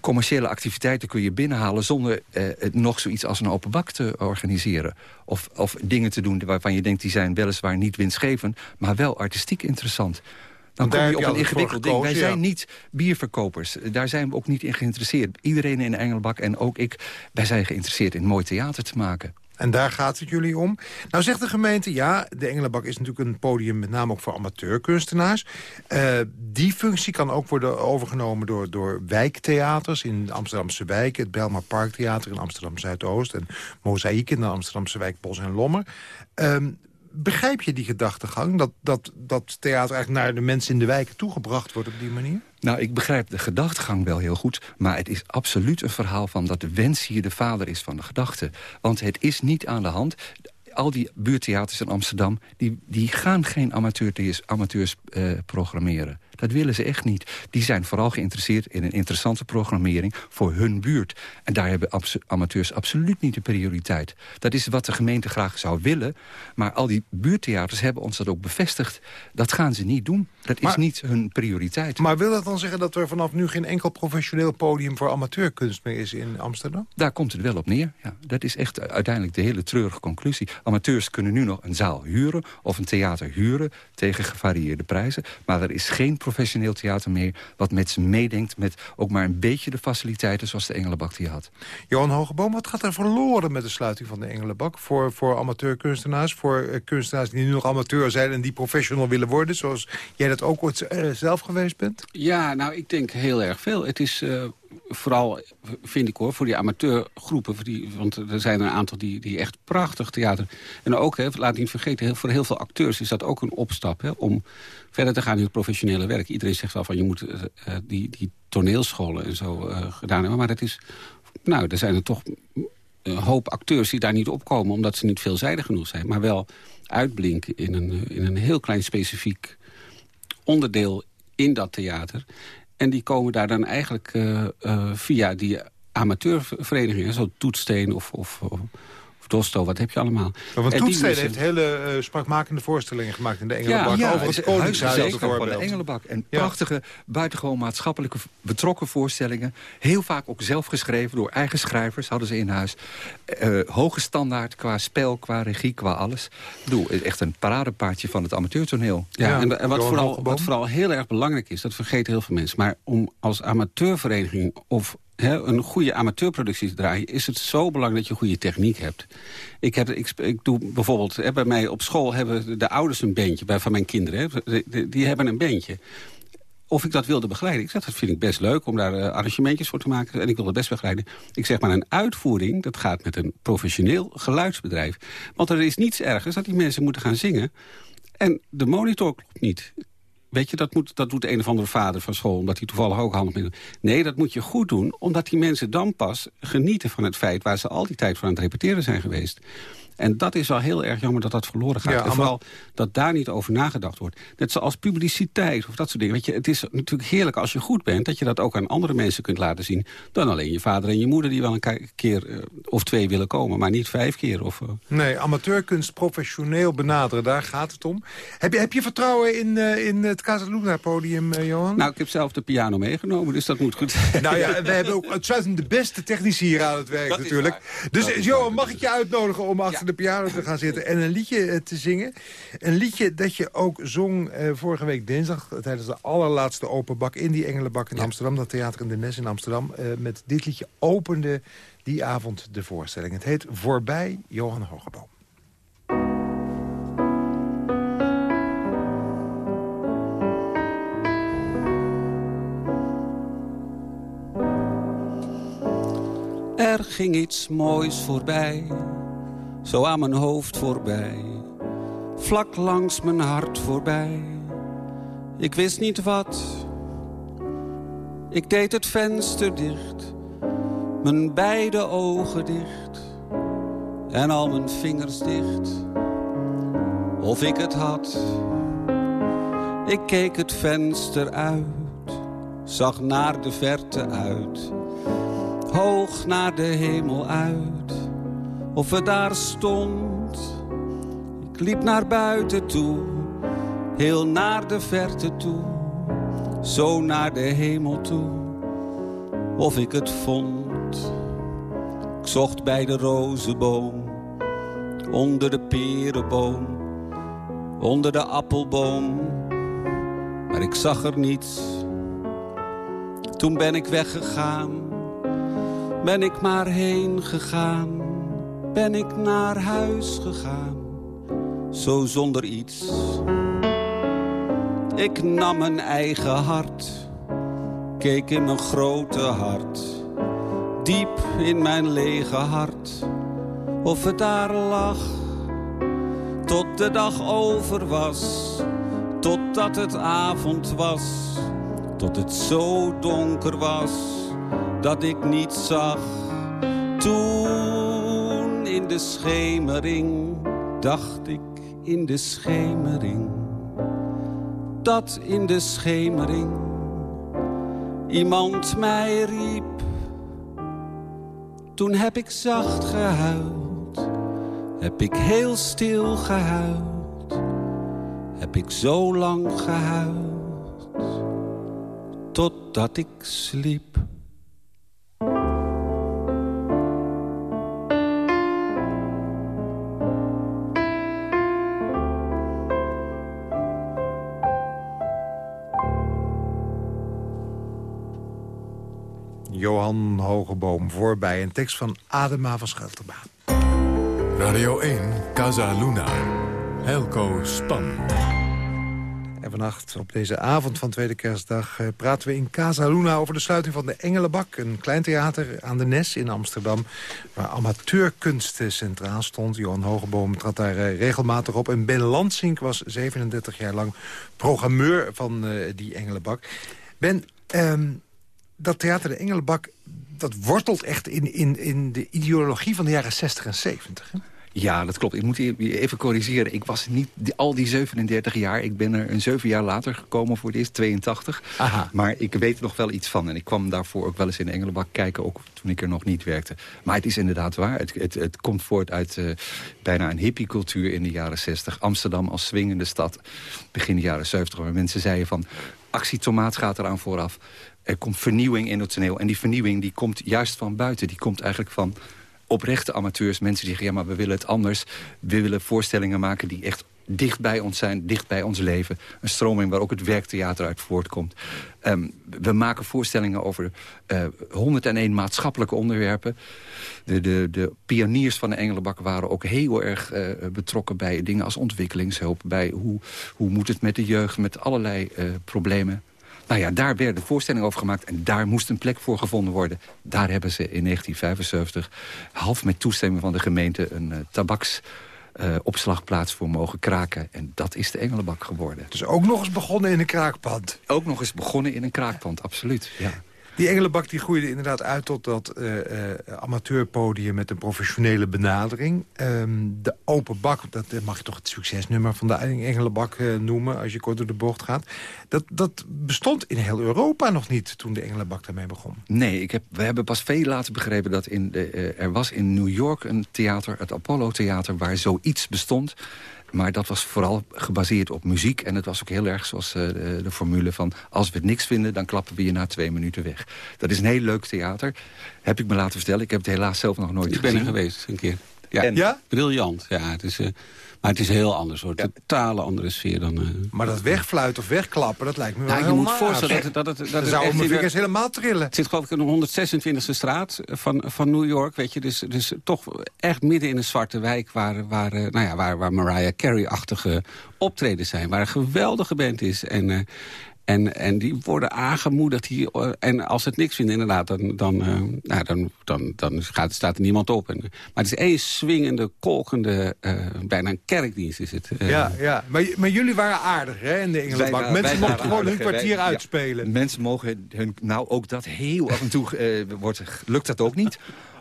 [SPEAKER 7] commerciële activiteiten kun je binnenhalen... zonder eh, nog zoiets als een open bak te organiseren. Of, of dingen te doen waarvan je denkt... die zijn weliswaar niet winstgevend, maar wel artistiek interessant. Dan kom je op
[SPEAKER 3] je
[SPEAKER 7] een ingewikkeld ding. Wij zijn niet bierverkopers. Daar zijn we ook niet in geïnteresseerd. Iedereen in de Engelbak en ook ik, wij zijn geïnteresseerd in mooi theater te maken.
[SPEAKER 3] En daar gaat het jullie om. Nou zegt de gemeente, ja, de Engelenbak is natuurlijk een podium... met name ook voor amateurkunstenaars. Eh, die functie kan ook worden overgenomen door, door wijktheaters... in de Amsterdamse wijk, het Belmar Parktheater in Amsterdam-Zuidoost... en Mozaïek in de Amsterdamse wijk Bos en Lommer. Ehm, begrijp je die gedachtegang? Dat, dat, dat theater eigenlijk naar de mensen in de wijken toegebracht wordt op die manier?
[SPEAKER 7] Nou, ik begrijp de gedachtegang wel heel goed... maar het is absoluut een verhaal van dat de wens hier de vader is van de gedachte. Want het is niet aan de hand al die buurtheaters in Amsterdam... die, die gaan geen amateurs, amateurs eh, programmeren. Dat willen ze echt niet. Die zijn vooral geïnteresseerd in een interessante programmering voor hun buurt. En daar hebben abso amateurs absoluut niet de prioriteit. Dat is wat de gemeente graag zou willen. Maar al die buurtheaters hebben ons dat ook bevestigd. Dat gaan ze niet doen. Dat
[SPEAKER 3] Maar-
[SPEAKER 7] is niet hun prioriteit.
[SPEAKER 3] Maar wil dat dan zeggen dat er vanaf nu geen enkel professioneel podium... voor amateurkunst meer is in Amsterdam?
[SPEAKER 7] Daar komt het wel op neer. Ja, dat is echt uiteindelijk de hele treurige conclusie. Amateurs kunnen nu nog een zaal huren of een theater huren... tegen gevarieerde prijzen. Maar er is geen professioneel theater meer... wat met ze meedenkt met ook maar een beetje de faciliteiten... zoals de Engelenbak die had.
[SPEAKER 3] Johan Hogeboom, wat gaat er verloren met de sluiting van de Engelenbak... voor, voor amateurkunstenaars, voor eh, kunstenaars die nu nog amateur zijn... en die professional willen worden, zoals jij dat ook ooit eh, zelf geweest bent?
[SPEAKER 9] Ja, nou, ik denk heel erg veel. Het is eh, vooral, vind ik hoor, voor die amateurgroepen... Voor die, want er zijn een aantal die, die echt prachtig theater... En ook, hè, laat niet vergeten, voor heel veel acteurs is dat ook een opstap... Hè, om verder te gaan in het professionele werk. Iedereen zegt wel van, je moet eh, eh, die, die toneelscholen en zo eh, gedaan hebben. Maar het is, nou, er zijn er toch een hoop acteurs die daar niet opkomen... omdat ze niet veelzijdig genoeg zijn. Maar wel uitblinken in een, in een heel klein specifiek onderdeel in dat theater. En die komen daar dan eigenlijk eh, eh, via die amateurverenigingen... zo Toetsteen of, of, of, Dosto, wat heb je allemaal.
[SPEAKER 3] Want
[SPEAKER 9] En die
[SPEAKER 3] Toetstede heeft hele eh, spraakmakende voorstellingen gemaakt in de Engelenbak...
[SPEAKER 9] Ja,
[SPEAKER 3] over het Koningshuis
[SPEAKER 7] van de. Engelenbak. En
[SPEAKER 3] Ja.
[SPEAKER 7] prachtige, buitengewoon maatschappelijke betrokken voorstellingen. Heel vaak ook zelf geschreven door eigen schrijvers, hadden ze in huis. Eh, hoge standaard qua spel, qua regie, qua alles. Ik bedoel, echt een paradepaardje van het amateurtoneel.
[SPEAKER 9] Ja,
[SPEAKER 3] Ja,
[SPEAKER 9] en, en wat, vooral, wat vooral heel erg belangrijk is, dat vergeten heel veel mensen... maar om als amateurvereniging of hè, een goede amateurproductie te draaien... is het zo belangrijk dat je goede techniek hebt. Ik, heb, ik, ik doe bijvoorbeeld, hè, bij mij op school hebben de ouders een bandje... Bij, van mijn kinderen, die- die, die hebben een bandje. Of ik dat wilde begeleiden. Ik zeg, dat vind ik best leuk om daar eh, arrangementjes voor te maken. En ik wil dat best begeleiden. Ik zeg maar, een uitvoering, dat gaat met een professioneel geluidsbedrijf. Want er is niets ergers dat die mensen moeten gaan zingen... En de monitor klopt niet. Weet je, dat, moet, dat doet een of andere vader van school... omdat hij toevallig ook handig doet. Nee, dat moet je goed doen, omdat die mensen dan pas genieten van het feit... waar ze al die tijd voor aan het repeteren zijn geweest. En dat is wel heel erg jammer dat dat verloren gaat.
[SPEAKER 3] Ja,
[SPEAKER 9] en vooral dat daar niet over nagedacht wordt. Net zoals publiciteit of dat soort dingen. Weet je, het is natuurlijk heerlijk als je goed bent... dat je dat ook aan andere mensen kunt laten zien... dan alleen je vader en je moeder die wel een ke- keer eh, of twee willen komen... maar niet vijf keer. Of, eh,
[SPEAKER 3] Nee, amateurkunst professioneel benaderen, daar gaat het om. Heb je, heb je vertrouwen in, eh, in het Casaluna-podium, Johan?
[SPEAKER 9] Nou, ik heb zelf de piano meegenomen, dus dat moet goed.
[SPEAKER 3] Nou ja, we hebben ook uitsluitend de beste technici hier aan het werk
[SPEAKER 9] Dat
[SPEAKER 3] natuurlijk. Dus Johan, mag ik je uitnodigen om achter de piano te gaan zitten en een liedje eh, te zingen? Een liedje dat je ook zong eh, vorige week dinsdag tijdens de allerlaatste open bak in die Engelenbak in Amsterdam. Dat theater in de Nes in Amsterdam. Eh, met dit liedje opende die avond de voorstelling. Het heet Voorbij Johan Hogeboom.
[SPEAKER 9] Er ging iets moois voorbij, zo aan mijn hoofd voorbij. Vlak langs mijn hart voorbij. Ik wist niet wat. Ik deed het venster dicht, mijn beide ogen dicht. En al mijn vingers dicht, of ik het had. Ik keek het venster uit, zag naar de verte uit hoog naar de hemel uit. Of het daar stond. Ik liep naar buiten toe, heel naar de verte toe. Zo naar de hemel toe, of ik het vond. Ik zocht bij de rozenboom, onder de perenboom, onder de appelboom. maar ik zag er niets. Toen ben ik weggegaan, ben ik maar heen gegaan. Ben ik naar huis gegaan, zo zonder iets. Ik nam mijn eigen hart, keek in mijn grote hart. Diep in mijn lege hart, of het daar lag. Tot de dag over was, totdat het avond was. Tot het zo donker was, dat ik niets zag. Toen in de schemering, dacht ik in de schemering dat in de schemering iemand mij riep. Toen heb ik zacht gehuild, heb ik heel stil gehuild, heb ik zo lang gehuild, totdat ik sliep.
[SPEAKER 3] Johan Hogeboom voorbij. Een tekst van Adema van Schelterbaan.
[SPEAKER 2] Radio 1, Casa Luna. Helco Span.
[SPEAKER 3] En vannacht op deze avond van Tweede Kerstdag... Eh, praten we in Casa Luna over de sluiting van de Engelenbak. Een klein theater aan de Nes in Amsterdam... waar amateurkunst centraal stond. Johan Hogeboom trad daar eh, regelmatig op. En Ben Lansink was 37 jaar lang programmeur van eh, die Engelenbak. Ben, ehm, dat theater de Engelenbak... dat wortelt echt in, in, in de ideologie van de jaren 60 en 70, hè?
[SPEAKER 7] Ja, dat klopt. Ik moet je even corrigeren. Ik was niet al die 37 jaar. Ik ben er een zeven jaar later gekomen voor het eerst, 82.
[SPEAKER 3] Aha.
[SPEAKER 7] Maar ik weet er nog wel iets van. En ik kwam daarvoor ook wel eens in de Engelenbak kijken... ook toen ik er nog niet werkte. Maar het is inderdaad waar. Het, het, het komt voort uit eh, bijna een hippiecultuur in de jaren 60. Amsterdam als swingende stad. Begin de jaren 70. Waar mensen zeiden van... actie tomaat gaat eraan vooraf. Er komt vernieuwing in het toneel. En die vernieuwing die komt juist van buiten. Die komt eigenlijk van oprechte amateurs. Mensen die zeggen, ja, maar we willen het anders. We willen voorstellingen maken die echt dicht bij ons zijn, dicht bij ons leven. Een stroming waar ook het werktheater uit voortkomt. Ehm, we maken voorstellingen over eh 101 maatschappelijke onderwerpen. De, de, de pioniers van de Engelenbak waren ook heel erg eh, betrokken bij dingen als ontwikkelingshulp. Bij hoe, hoe moet het met de jeugd, met allerlei eh, problemen. Nou ja, daar werd de voorstelling over gemaakt en daar moest een plek voor gevonden worden. Daar hebben ze in 1975, half met toestemming van de gemeente... een uh, tabaksopslagplaats voor mogen kraken. En dat is de Engelenbak geworden.
[SPEAKER 3] Dus ook nog eens begonnen in een kraakpand.
[SPEAKER 7] Ook nog eens begonnen in een kraakpand, absoluut. Ja.
[SPEAKER 3] Die Engelenbak die groeide inderdaad uit tot dat eh, amateurpodium met een professionele benadering. Ehm, de open bak, dat mag je toch het succesnummer van de Engelenbak eh, noemen... als je kort door de bocht gaat. Dat, dat bestond in heel Europa nog niet toen de Engelenbak daarmee begon.
[SPEAKER 7] Nee, ik heb, we hebben pas veel later begrepen dat in de, er was in New York een theater, het Apollo Theater, waar zoiets bestond. Maar dat was vooral gebaseerd op muziek. En het was ook heel erg zoals eh, de, de formule van... als we het niks vinden, dan klappen we je na twee minuten weg. Dat is een heel leuk theater. Heb ik me laten vertellen. Ik heb het helaas zelf nog nooit
[SPEAKER 9] Ik ben
[SPEAKER 7] gezien.
[SPEAKER 9] er geweest, een keer. Ja,
[SPEAKER 7] En-
[SPEAKER 3] Ja?
[SPEAKER 9] briljant. Ja, het is, eh, maar het is heel anders hoor. Totale andere sfeer dan... eh,
[SPEAKER 3] Maar dat wegfluiten of wegklappen, dat lijkt me wel
[SPEAKER 9] nou, je
[SPEAKER 3] heel
[SPEAKER 9] moet voorstellen dat, het- dat het... Dat
[SPEAKER 3] Dan
[SPEAKER 9] het
[SPEAKER 3] zouden
[SPEAKER 9] echt
[SPEAKER 3] mijn vingers helemaal trillen.
[SPEAKER 9] Het zit geloof ik in de 126e straat van, van New York, weet je. Dus, dus toch echt midden in een zwarte wijk... waar, waar, eh, nou ja, waar, waar Mariah Carey-achtige optredens zijn. Waar een geweldige band is. En, eh, en, en die worden aangemoedigd. Eh, en als ze het niks vinden, inderdaad, dan, dan, eh, nou, dan, dan, dan gaat, staat er niemand op. En, maar het is één swingende, kolkende, eh, bijna een kerkdienst is het. eh.
[SPEAKER 3] Ja, ja. Maar, maar jullie waren aardig hè, in de
[SPEAKER 7] waren-
[SPEAKER 3] Mensen
[SPEAKER 7] wij
[SPEAKER 3] mochten
[SPEAKER 7] waren
[SPEAKER 3] gewoon hun kwartier
[SPEAKER 7] Wij- ja.
[SPEAKER 3] uitspelen.
[SPEAKER 7] Mensen mogen hun... Nou, ook dat heel af en toe eh, wordt, lukt dat ook niet.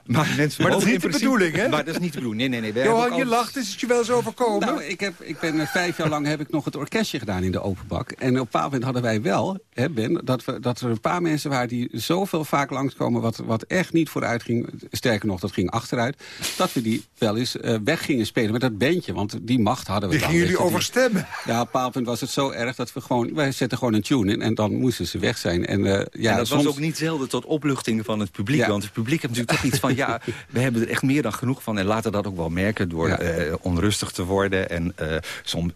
[SPEAKER 7] Maar, mensen
[SPEAKER 3] Maar dat is niet de bedoeling, hè?
[SPEAKER 7] Maar dat is niet de bedoeling. Nee, nee, nee.
[SPEAKER 3] Johan, je
[SPEAKER 7] al-
[SPEAKER 3] lacht, is het je wel eens overkomen?
[SPEAKER 9] Nou, ik, heb, ik ben eh, vijf jaar lang heb ik nog het orkestje gedaan in de openbak. En op een bepaald moment hadden wij wel, hè Ben, dat, we, dat er een paar mensen waren die zoveel vaak langskomen wat, wat echt niet vooruit ging. Sterker nog, dat ging achteruit. Dat we die wel eens eh, weg gingen spelen met dat bandje. Want die macht hadden we
[SPEAKER 3] Die
[SPEAKER 9] dan.
[SPEAKER 3] gingen jullie overstemmen.
[SPEAKER 9] Ja, op een bepaald moment was het zo erg dat we gewoon... Wij zetten gewoon een tune in en dan moesten ze weg zijn. En, eh, ja,
[SPEAKER 7] en dat
[SPEAKER 9] soms,
[SPEAKER 7] was ook niet zelden tot opluchting van het publiek.
[SPEAKER 9] Ja.
[SPEAKER 7] Want het publiek heeft natuurlijk toch iets van... ja, we hebben er echt meer dan genoeg van. En laten dat ook wel merken door
[SPEAKER 9] Ja.
[SPEAKER 7] eh, onrustig te worden. En eh, soms...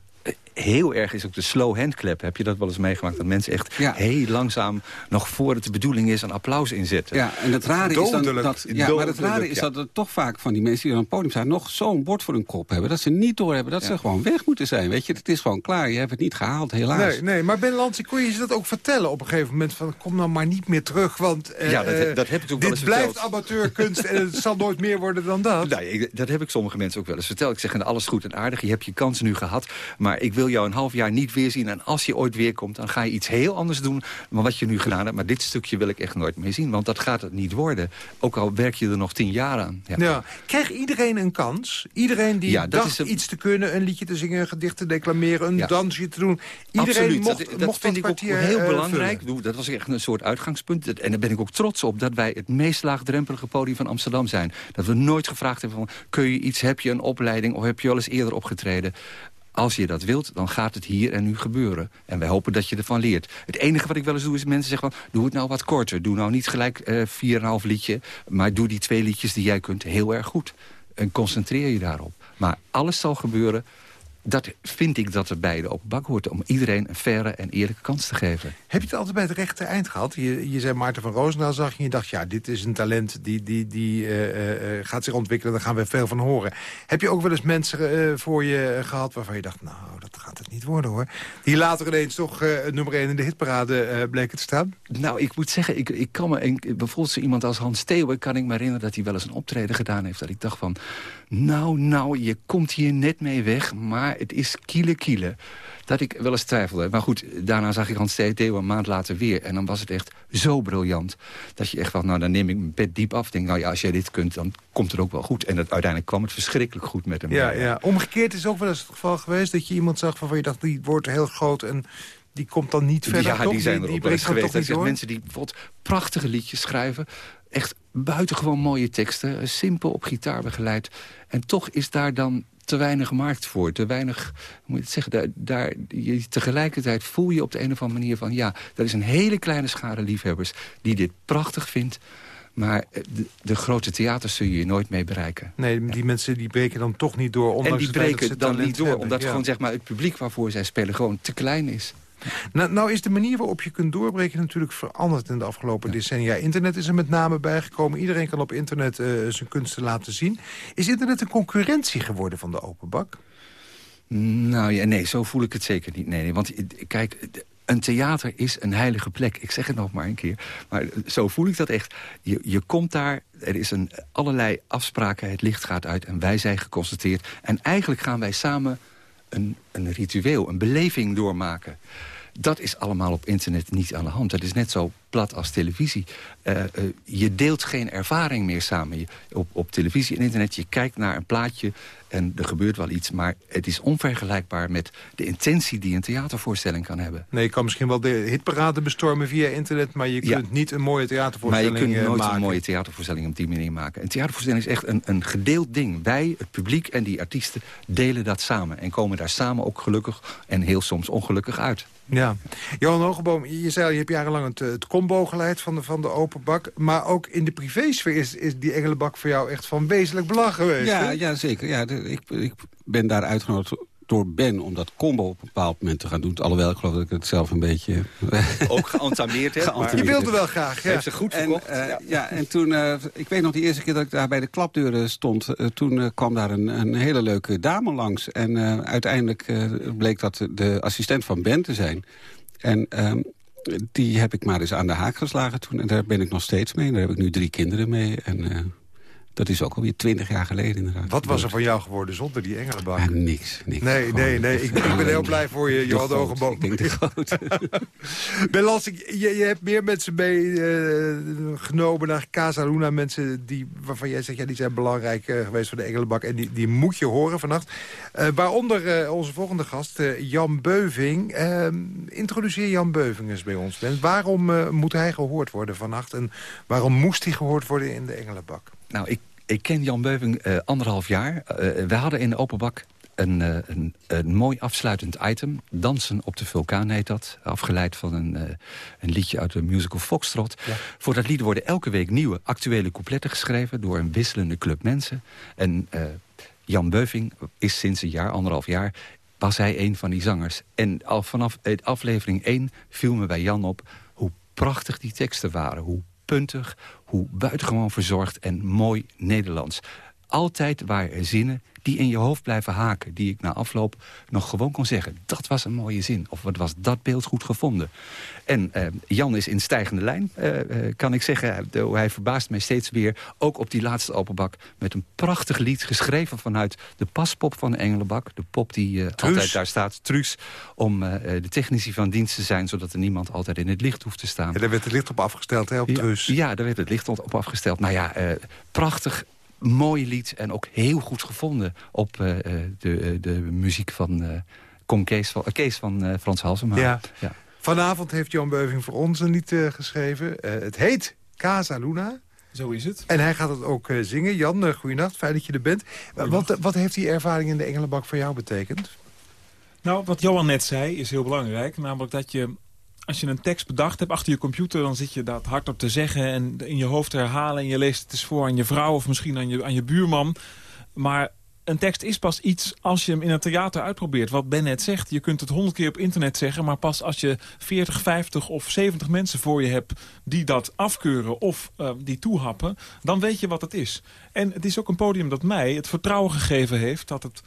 [SPEAKER 7] eh, heel erg is ook de slow handclap. Heb je dat wel eens meegemaakt? Dat mensen echt heel langzaam, nog voor het de bedoeling is, een applaus inzetten.
[SPEAKER 9] Ja, en het rare is dan dat, ja, maar het rare is dat er toch vaak van die mensen die aan het podium staan... nog zo'n bord voor hun kop hebben. Dat ze niet doorhebben dat ze gewoon weg moeten zijn. Weet je, het is gewoon klaar. Je hebt het niet gehaald, helaas.
[SPEAKER 3] Nee, nee maar Ben Lansi, kon je ze dat ook vertellen op een gegeven moment? Van, kom nou maar niet meer terug, want uh,
[SPEAKER 7] ja, dat, dat heb ik ook
[SPEAKER 3] dit blijft amateurkunst en het zal nooit meer worden dan dat.
[SPEAKER 7] Nee, dat heb ik sommige mensen ook wel eens verteld. Ik zeg, en alles goed en aardig, je hebt je kansen nu gehad... maar ik wil jou een half jaar niet weer zien. En als je ooit weer komt, dan ga je iets heel anders doen... dan wat je nu gedaan hebt. Maar dit stukje wil ik echt nooit meer zien, want dat gaat het niet worden. Ook al werk je er nog tien jaar aan.
[SPEAKER 3] Ja. ja. Krijgt iedereen een kans? Iedereen die ja, dacht een... iets te kunnen, een liedje te zingen, een gedicht te declameren... een dansje te doen. Iedereen
[SPEAKER 7] Absoluut.
[SPEAKER 3] mocht,
[SPEAKER 7] dat, dat vind ik ook heel uh, belangrijk. Dat was echt een soort uitgangspunt. En daar ben ik ook trots op dat wij het meest laagdrempelige podium van Amsterdam zijn. Dat we nooit gevraagd hebben van, kun je iets, heb je een opleiding... of heb je al eens eerder opgetreden? Als je dat wilt, dan gaat het hier en nu gebeuren. En wij hopen dat je ervan leert. Het enige wat ik wel eens doe, is mensen zeggen doe het nou wat korter. Doe nou niet gelijk uh, 4,5 liedje. Maar doe die twee liedjes die jij kunt heel erg goed. En concentreer je daarop. Maar alles zal gebeuren dat vind ik dat er bij de openbak hoort... om iedereen een faire en eerlijke kans te geven.
[SPEAKER 3] Heb je het altijd bij het rechte eind gehad? Je, je zei Maarten van Roosendaal zag je en je dacht... ja, dit is een talent, die, die, die uh, uh, gaat zich ontwikkelen... daar gaan we veel van horen. Heb je ook wel eens mensen uh, voor je gehad waarvan je dacht... nou, dat gaat het niet worden, hoor. Die later ineens toch nummer 1 in de hitparade bleken te staan?
[SPEAKER 7] Nou, ik moet zeggen, ik, ik kan me... bijvoorbeeld zo iemand als Hans Theeuwen kan ik me herinneren... dat hij wel eens een optreden gedaan heeft... dat ik dacht van, nou, nou, je komt hier net mee weg... maar het is kiele kiele. Dat ik wel eens twijfelde. Maar goed, daarna zag ik Hans Theo een maand later weer. En dan was het echt zo briljant. Dat je echt van, nou dan neem ik mijn bed diep af. Denk, nou ja, als jij dit kunt, dan komt het ook wel goed. En dat, uiteindelijk kwam het verschrikkelijk goed met hem.
[SPEAKER 3] Ja, ja. Omgekeerd is ook wel eens het geval geweest... dat je iemand zag waarvan je dacht, die wordt heel groot... en die komt dan niet verder.
[SPEAKER 7] Ja, die zijn er ook wel eens geweest. Dat zijn mensen die bijvoorbeeld prachtige liedjes schrijven. Echt buitengewoon mooie teksten. Simpel op gitaar begeleid. En toch is daar dan te weinig markt voor. Te weinig, moet je het zeggen, daar, daar, je, tegelijkertijd voel je op de een of andere manier van... ja, er is een hele kleine schare liefhebbers die dit prachtig vindt... Maar eh, de, de, grote theaters zul je nooit mee bereiken.
[SPEAKER 3] Nee, die mensen die breken dan toch niet door. Ondanks
[SPEAKER 7] en die breken dan niet door,
[SPEAKER 3] hebben.
[SPEAKER 7] omdat gewoon zeg maar, het publiek waarvoor zij spelen gewoon te klein is.
[SPEAKER 3] Nou, nou, is de manier waarop je kunt doorbreken natuurlijk veranderd in de afgelopen decennia. Internet is er met name bijgekomen. Iedereen kan op internet uh, zijn kunsten laten zien. Is internet een concurrentie geworden van de open bak?
[SPEAKER 7] Nou ja, nee, zo voel ik het zeker niet. Nee, nee want kijk, een theater is een heilige plek. Ik zeg het nog maar een keer. Maar zo voel ik dat echt. Je, je komt daar, er is een, allerlei afspraken, het licht gaat uit... en wij zijn geconstateerd. En eigenlijk gaan wij samen een, een ritueel, een beleving doormaken. Dat is allemaal op internet niet aan de hand. Dat is net zo plat als televisie. Uh, uh, je deelt geen ervaring meer samen. Je, op, op televisie en internet, je kijkt naar een plaatje en er gebeurt wel iets. Maar het is onvergelijkbaar met de intentie die een theatervoorstelling kan hebben.
[SPEAKER 3] Nee, je kan misschien wel de hitparade bestormen via internet... maar je kunt ja. niet een mooie theatervoorstelling maken.
[SPEAKER 7] Maar je kunt nooit
[SPEAKER 3] maken.
[SPEAKER 7] een mooie theatervoorstelling op die manier maken. Een theatervoorstelling is echt een, een gedeeld ding. Wij, het publiek en die artiesten delen dat samen. En komen daar samen ook gelukkig en heel soms ongelukkig uit.
[SPEAKER 3] Ja. Johan Hogeboom, je zei je hebt jarenlang het, het combo geleid van de, van de open bak. Maar ook in de privésfeer is, is die engelenbak voor jou echt van wezenlijk belang geweest.
[SPEAKER 9] Ja, ja zeker. Ja, de, ik, ik ben daar uitgenodigd door Ben om dat combo op een bepaald moment te gaan doen. Alhoewel, ik geloof dat ik het zelf een beetje...
[SPEAKER 7] Ook geantameerd heb.
[SPEAKER 3] Je wilde wel graag, ja.
[SPEAKER 7] Heeft ze goed verkocht.
[SPEAKER 9] En, uh, ja. ja. en toen, uh, ik weet nog die eerste keer dat ik daar bij de klapdeuren stond... Uh, toen kwam daar een, een, hele leuke dame langs. En uiteindelijk bleek dat de assistent van Ben te zijn. En ehm, die heb ik maar eens aan de haak geslagen toen. En daar ben ik nog steeds mee. Daar heb ik nu drie kinderen mee. En dat is ook alweer twintig jaar geleden inderdaad.
[SPEAKER 3] Wat was er van jou geworden zonder die engelenbak?
[SPEAKER 9] Ja, niks, niks.
[SPEAKER 3] Nee, nee, nee. Ik, ik ben heel blij voor je, Johan Ogenboom.
[SPEAKER 9] Ik denk de grote.
[SPEAKER 3] ben je, je hebt meer mensen mee uh, genomen naar Casa Luna. Mensen die, waarvan jij zegt, ja, die zijn belangrijk uh, geweest voor de engelenbak. En die, die moet je horen vannacht. Uh, waaronder onze volgende gast, Jan Beuving. Ehm, introduceer Jan Beuving eens bij ons. Ben. Waarom moet hij gehoord worden vannacht? En waarom moest hij gehoord worden in de engelenbak?
[SPEAKER 7] Nou, ik, ik ken Jan Beuving uh, anderhalf jaar. Uh, we hadden in de open bak een, uh, een, een, mooi afsluitend item. Dansen op de vulkaan heet dat. Afgeleid van een, een liedje uit de musical Foxtrot. Ja. Voor dat lied worden elke week nieuwe actuele coupletten geschreven... door een wisselende club mensen. En Jan Beuving is sinds een jaar, anderhalf jaar was hij een van die zangers. En al vanaf aflevering 1 viel me bij Jan op hoe prachtig die teksten waren. Hoe puntig, hoe buitengewoon verzorgd en mooi Nederlands. Altijd waren er zinnen die in je hoofd blijven haken. Die ik na afloop nog gewoon kon zeggen. Dat was een mooie zin. Of wat was dat beeld goed gevonden. En uh, Jan is in stijgende lijn, uh, uh, kan ik zeggen. hij verbaast mij steeds weer. Ook op die laatste openbak. Met een prachtig lied geschreven vanuit de paspop van de Engelenbak. De pop die altijd daar staat. Truus. Om de technici van dienst te zijn. Zodat er niemand altijd in het licht hoeft te staan.
[SPEAKER 3] Ja, daar werd het licht op afgesteld, hè, op Truus.
[SPEAKER 7] Ja, ja, daar werd het licht op afgesteld. Nou ja, prachtig mooi lied en ook heel goed gevonden op uh, de, de muziek van uh, Kees van, uh, Kees van Frans Halsema.
[SPEAKER 3] Ja. ja. Vanavond heeft Jan Beuving voor ons een lied geschreven. het heet Casa Luna.
[SPEAKER 10] Zo is het.
[SPEAKER 3] En hij gaat het ook zingen. Jan, uh, goeienacht, fijn dat je er bent. Wat, wat heeft die ervaring in de Engelenbak voor jou betekend?
[SPEAKER 10] Nou, wat Johan net zei is heel belangrijk. Namelijk dat je als je een tekst bedacht hebt achter je computer... dan zit je dat hardop te zeggen en in je hoofd te herhalen... en je leest het eens voor aan je vrouw of misschien aan je, aan je buurman. Maar een tekst is pas iets als je hem in een theater uitprobeert. Wat Ben net zegt, je kunt het honderd keer op internet zeggen... maar pas als je 40, 50 of 70 mensen voor je hebt... die dat afkeuren of uh, die toehappen, dan weet je wat het is. En het is ook een podium dat mij het vertrouwen gegeven heeft... dat het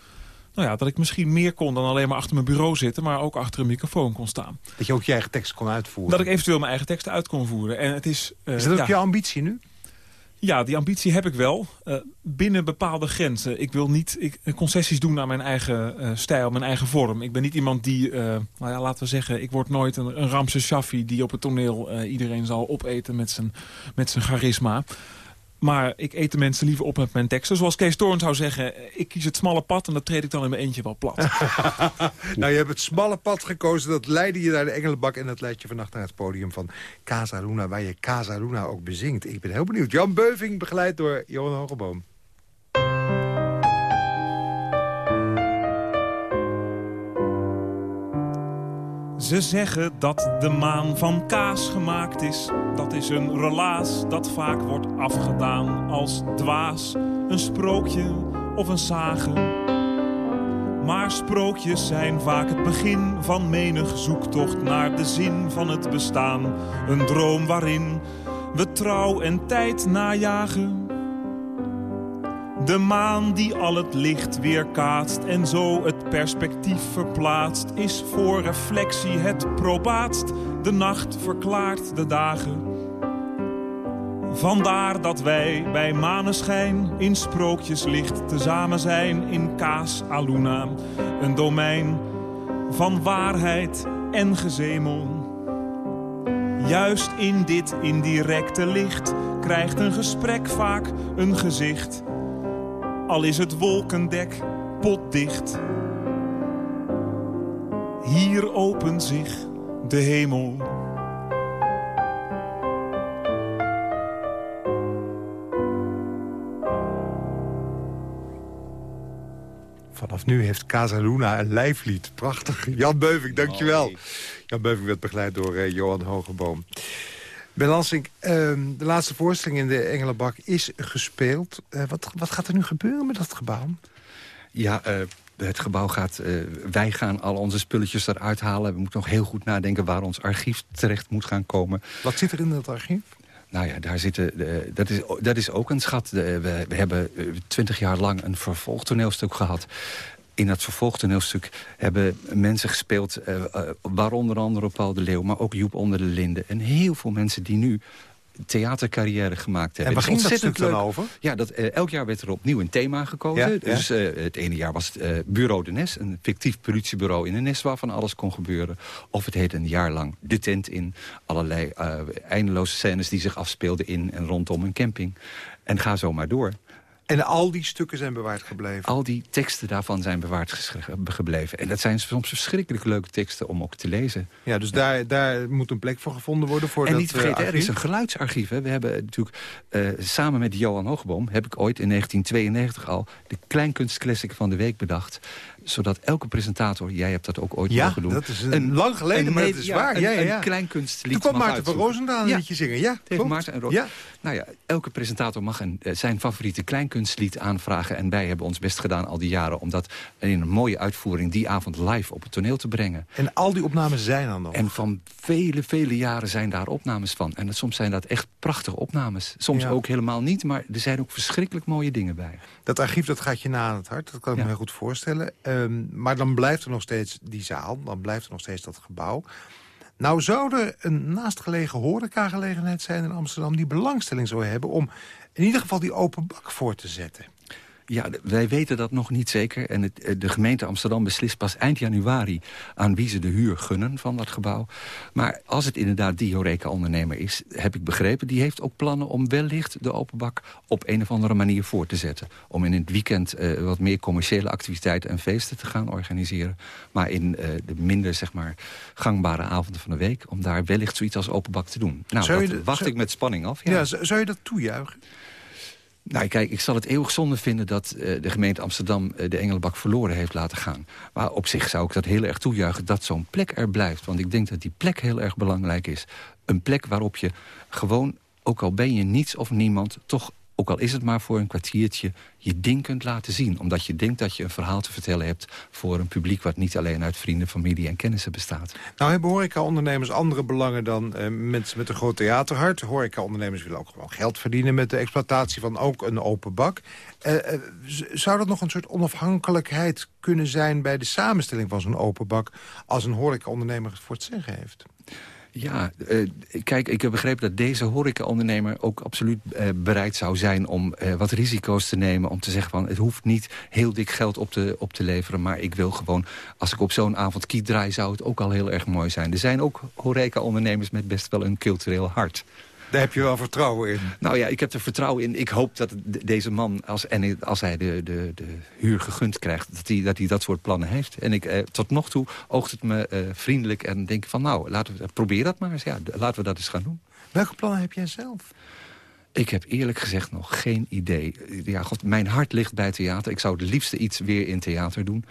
[SPEAKER 10] nou ja, dat ik misschien meer kon dan alleen maar achter mijn bureau zitten... maar ook achter een microfoon kon staan.
[SPEAKER 3] Dat je ook je eigen tekst kon uitvoeren?
[SPEAKER 10] Dat ik eventueel mijn eigen teksten uit kon voeren. En het is,
[SPEAKER 3] uh, is dat ook je ambitie nu?
[SPEAKER 10] Ja, die ambitie heb ik wel. Uh, binnen bepaalde grenzen. Ik wil niet ik, concessies doen aan mijn eigen uh, stijl, mijn eigen vorm. Ik ben niet iemand die, uh, nou ja, laten we zeggen... ik word nooit een, een Ramses Shaffi die op het toneel iedereen zal opeten met zijn, met zijn charisma. Maar ik eet de mensen liever op met mijn teksten. Zoals Kees Toorn zou zeggen, ik kies het smalle pad... en dat treed ik dan in mijn eentje wel plat.
[SPEAKER 3] nou, je hebt het smalle pad gekozen. Dat leidde je naar de Engelenbak. En dat leidt je vannacht naar het podium van Casa Luna... waar je Casa Luna ook bezingt. Ik ben heel benieuwd. Jan Beuving, begeleid door Johan Hogeboom.
[SPEAKER 10] Ze zeggen dat de maan van kaas gemaakt is. Dat is een relaas dat vaak wordt afgedaan als dwaas. Een sprookje of een sage. Maar sprookjes zijn vaak het begin van menig zoektocht naar de zin van het bestaan. Een droom waarin we trouw en tijd najagen. De maan die al het licht weerkaatst en zo het perspectief verplaatst, is voor reflectie het probaatst. De nacht verklaart de dagen. Vandaar dat wij bij maneschijn in sprookjeslicht tezamen zijn in Kaas Aluna. Een domein van waarheid en gezemel. Juist in dit indirecte licht krijgt een gesprek vaak een gezicht al is het wolkendek potdicht. Hier opent zich de hemel.
[SPEAKER 3] Vanaf nu heeft Casaluna een lijflied. Prachtig. Jan Beuving, dankjewel. Jan Beuving werd begeleid door uh, Johan Hogeboom. Ben Lansing, ehm, de laatste voorstelling in de Engelenbak is gespeeld. Uh, wat, wat gaat er nu gebeuren met dat gebouw?
[SPEAKER 7] Ja, uh, het gebouw gaat... Uh, wij gaan al onze spulletjes eruit halen. We moeten nog heel goed nadenken waar ons archief terecht moet gaan komen.
[SPEAKER 3] Wat zit er in dat archief?
[SPEAKER 7] Nou ja, daar zitten, dat, is, dat is ook een schat. we, we hebben twintig jaar lang een vervolgtoneelstuk gehad in dat vervolgtoneelstuk hebben mensen gespeeld... Uh, uh, waaronder andere Paul de Leeuw, maar ook Joep onder de Linden. En heel veel mensen die nu theatercarrière gemaakt hebben.
[SPEAKER 3] En waar ging dat stuk dan over?
[SPEAKER 7] Ja, dat, uh, elk jaar werd er opnieuw een thema gekozen. Ja, dus uh, het ene jaar was het Bureau de Nes. Een fictief politiebureau in de Nes waarvan alles kon gebeuren. Of het heette een jaar lang De Tent in. Allerlei eindeloze scènes die zich afspeelden in en rondom een camping. En ga zo maar door.
[SPEAKER 3] En al die stukken zijn bewaard gebleven?
[SPEAKER 7] Al die teksten daarvan zijn bewaard gebleven. En dat zijn soms verschrikkelijk leuke teksten om ook te lezen.
[SPEAKER 3] Ja, dus Daar, daar moet een plek voor gevonden worden. Voor
[SPEAKER 7] en
[SPEAKER 3] dat,
[SPEAKER 7] niet vergeten,
[SPEAKER 3] uh,
[SPEAKER 7] er is een geluidsarchief. Hè. We hebben natuurlijk, uh, samen met Johan Hoogboom... heb ik ooit in 1992 al de Kleinkunstclassic van de week bedacht zodat elke presentator, jij hebt dat ook ooit
[SPEAKER 3] ja,
[SPEAKER 7] mogen doen...
[SPEAKER 3] dat is een, lang geleden, maar dat is
[SPEAKER 7] ja,
[SPEAKER 3] waar.
[SPEAKER 7] Een,
[SPEAKER 3] ja, ja, ja.
[SPEAKER 7] een kleinkunstlied
[SPEAKER 3] Toen kwam Maarten van aan een liedje zingen. Ja,
[SPEAKER 7] Tegen Maarten en Roos. Ja. Nou ja, elke presentator mag een, zijn favoriete kleinkunst kunstlied aanvragen. En wij hebben ons best gedaan al die jaren... om dat in een mooie uitvoering die avond live op het toneel te brengen.
[SPEAKER 3] En al die opnames zijn er nog?
[SPEAKER 7] En van vele, vele jaren zijn daar opnames van. En soms zijn dat echt prachtige opnames. Soms ook helemaal niet, maar er zijn ook verschrikkelijk mooie dingen bij.
[SPEAKER 3] Dat archief dat gaat je na aan het hart, dat kan ik me heel goed voorstellen. Um, maar dan blijft er nog steeds die zaal, dan blijft er nog steeds dat gebouw. Nou zou er een naastgelegen horecagelegenheid zijn in Amsterdam... die belangstelling zou hebben om in ieder geval die open bak voor te zetten.
[SPEAKER 7] Ja, wij weten dat nog niet zeker. En het, eh, de gemeente Amsterdam beslist pas eind januari... aan wie ze de huur gunnen van dat gebouw. Maar als het inderdaad die Horeca-ondernemer is... heb ik begrepen, die heeft ook plannen om wellicht de openbak... op een of andere manier voor te zetten. Om in het weekend uh, wat meer commerciële activiteiten en feesten te gaan organiseren. Maar in uh, de minder, zeg maar, gangbare avonden van de week... om daar wellicht zoiets als openbak te doen. Nou, dat de, wacht ik met spanning af.
[SPEAKER 3] Ja, ja zou je dat toejuichen?
[SPEAKER 7] Nou, kijk, ik zal het eeuwig zonde vinden dat uh, de gemeente Amsterdam uh, de Engelenbak verloren heeft laten gaan. Maar op zich zou ik dat heel erg toejuichen dat zo'n plek er blijft. Want ik denk dat die plek heel erg belangrijk is. Een plek waarop je gewoon, ook al ben je niets of niemand... toch ook al is het maar voor een kwartiertje, je ding kunt laten zien. Omdat je denkt dat je een verhaal te vertellen hebt... voor een publiek wat niet alleen uit vrienden, familie en kennissen bestaat.
[SPEAKER 3] Nou hebben horeca-ondernemers andere belangen dan uh, mensen met een groot theaterhart. Horeca-ondernemers willen ook gewoon geld verdienen... met de exploitatie van ook een open bak. Uh, uh, zou dat nog een soort onafhankelijkheid kunnen zijn... bij de samenstelling van zo'n open bak... als een horeca-ondernemer het voor het zeggen heeft?
[SPEAKER 7] Ja, uh, kijk, ik heb begrepen dat deze horecaondernemer ook absoluut uh, bereid zou zijn om uh, wat risico's te nemen. Om te zeggen van het hoeft niet heel dik geld op te, op te leveren. Maar ik wil gewoon, als ik op zo'n avond kiet draai, zou het ook al heel erg mooi zijn. Er zijn ook horecaondernemers met best wel een cultureel hart.
[SPEAKER 3] Daar heb je wel vertrouwen in.
[SPEAKER 7] Nou ja, ik heb er vertrouwen in. Ik hoop dat deze man, als, en als hij de, de, de huur gegund krijgt... dat hij dat, hij dat soort plannen heeft. En ik, eh, tot nog toe oogt het me eh, vriendelijk en denk van... nou, laten we, probeer dat maar eens. Ja, laten we dat eens gaan doen.
[SPEAKER 3] Welke plannen heb jij zelf?
[SPEAKER 7] Ik heb eerlijk gezegd nog geen idee. Ja, God, mijn hart ligt bij theater. Ik zou het liefste iets weer in theater doen.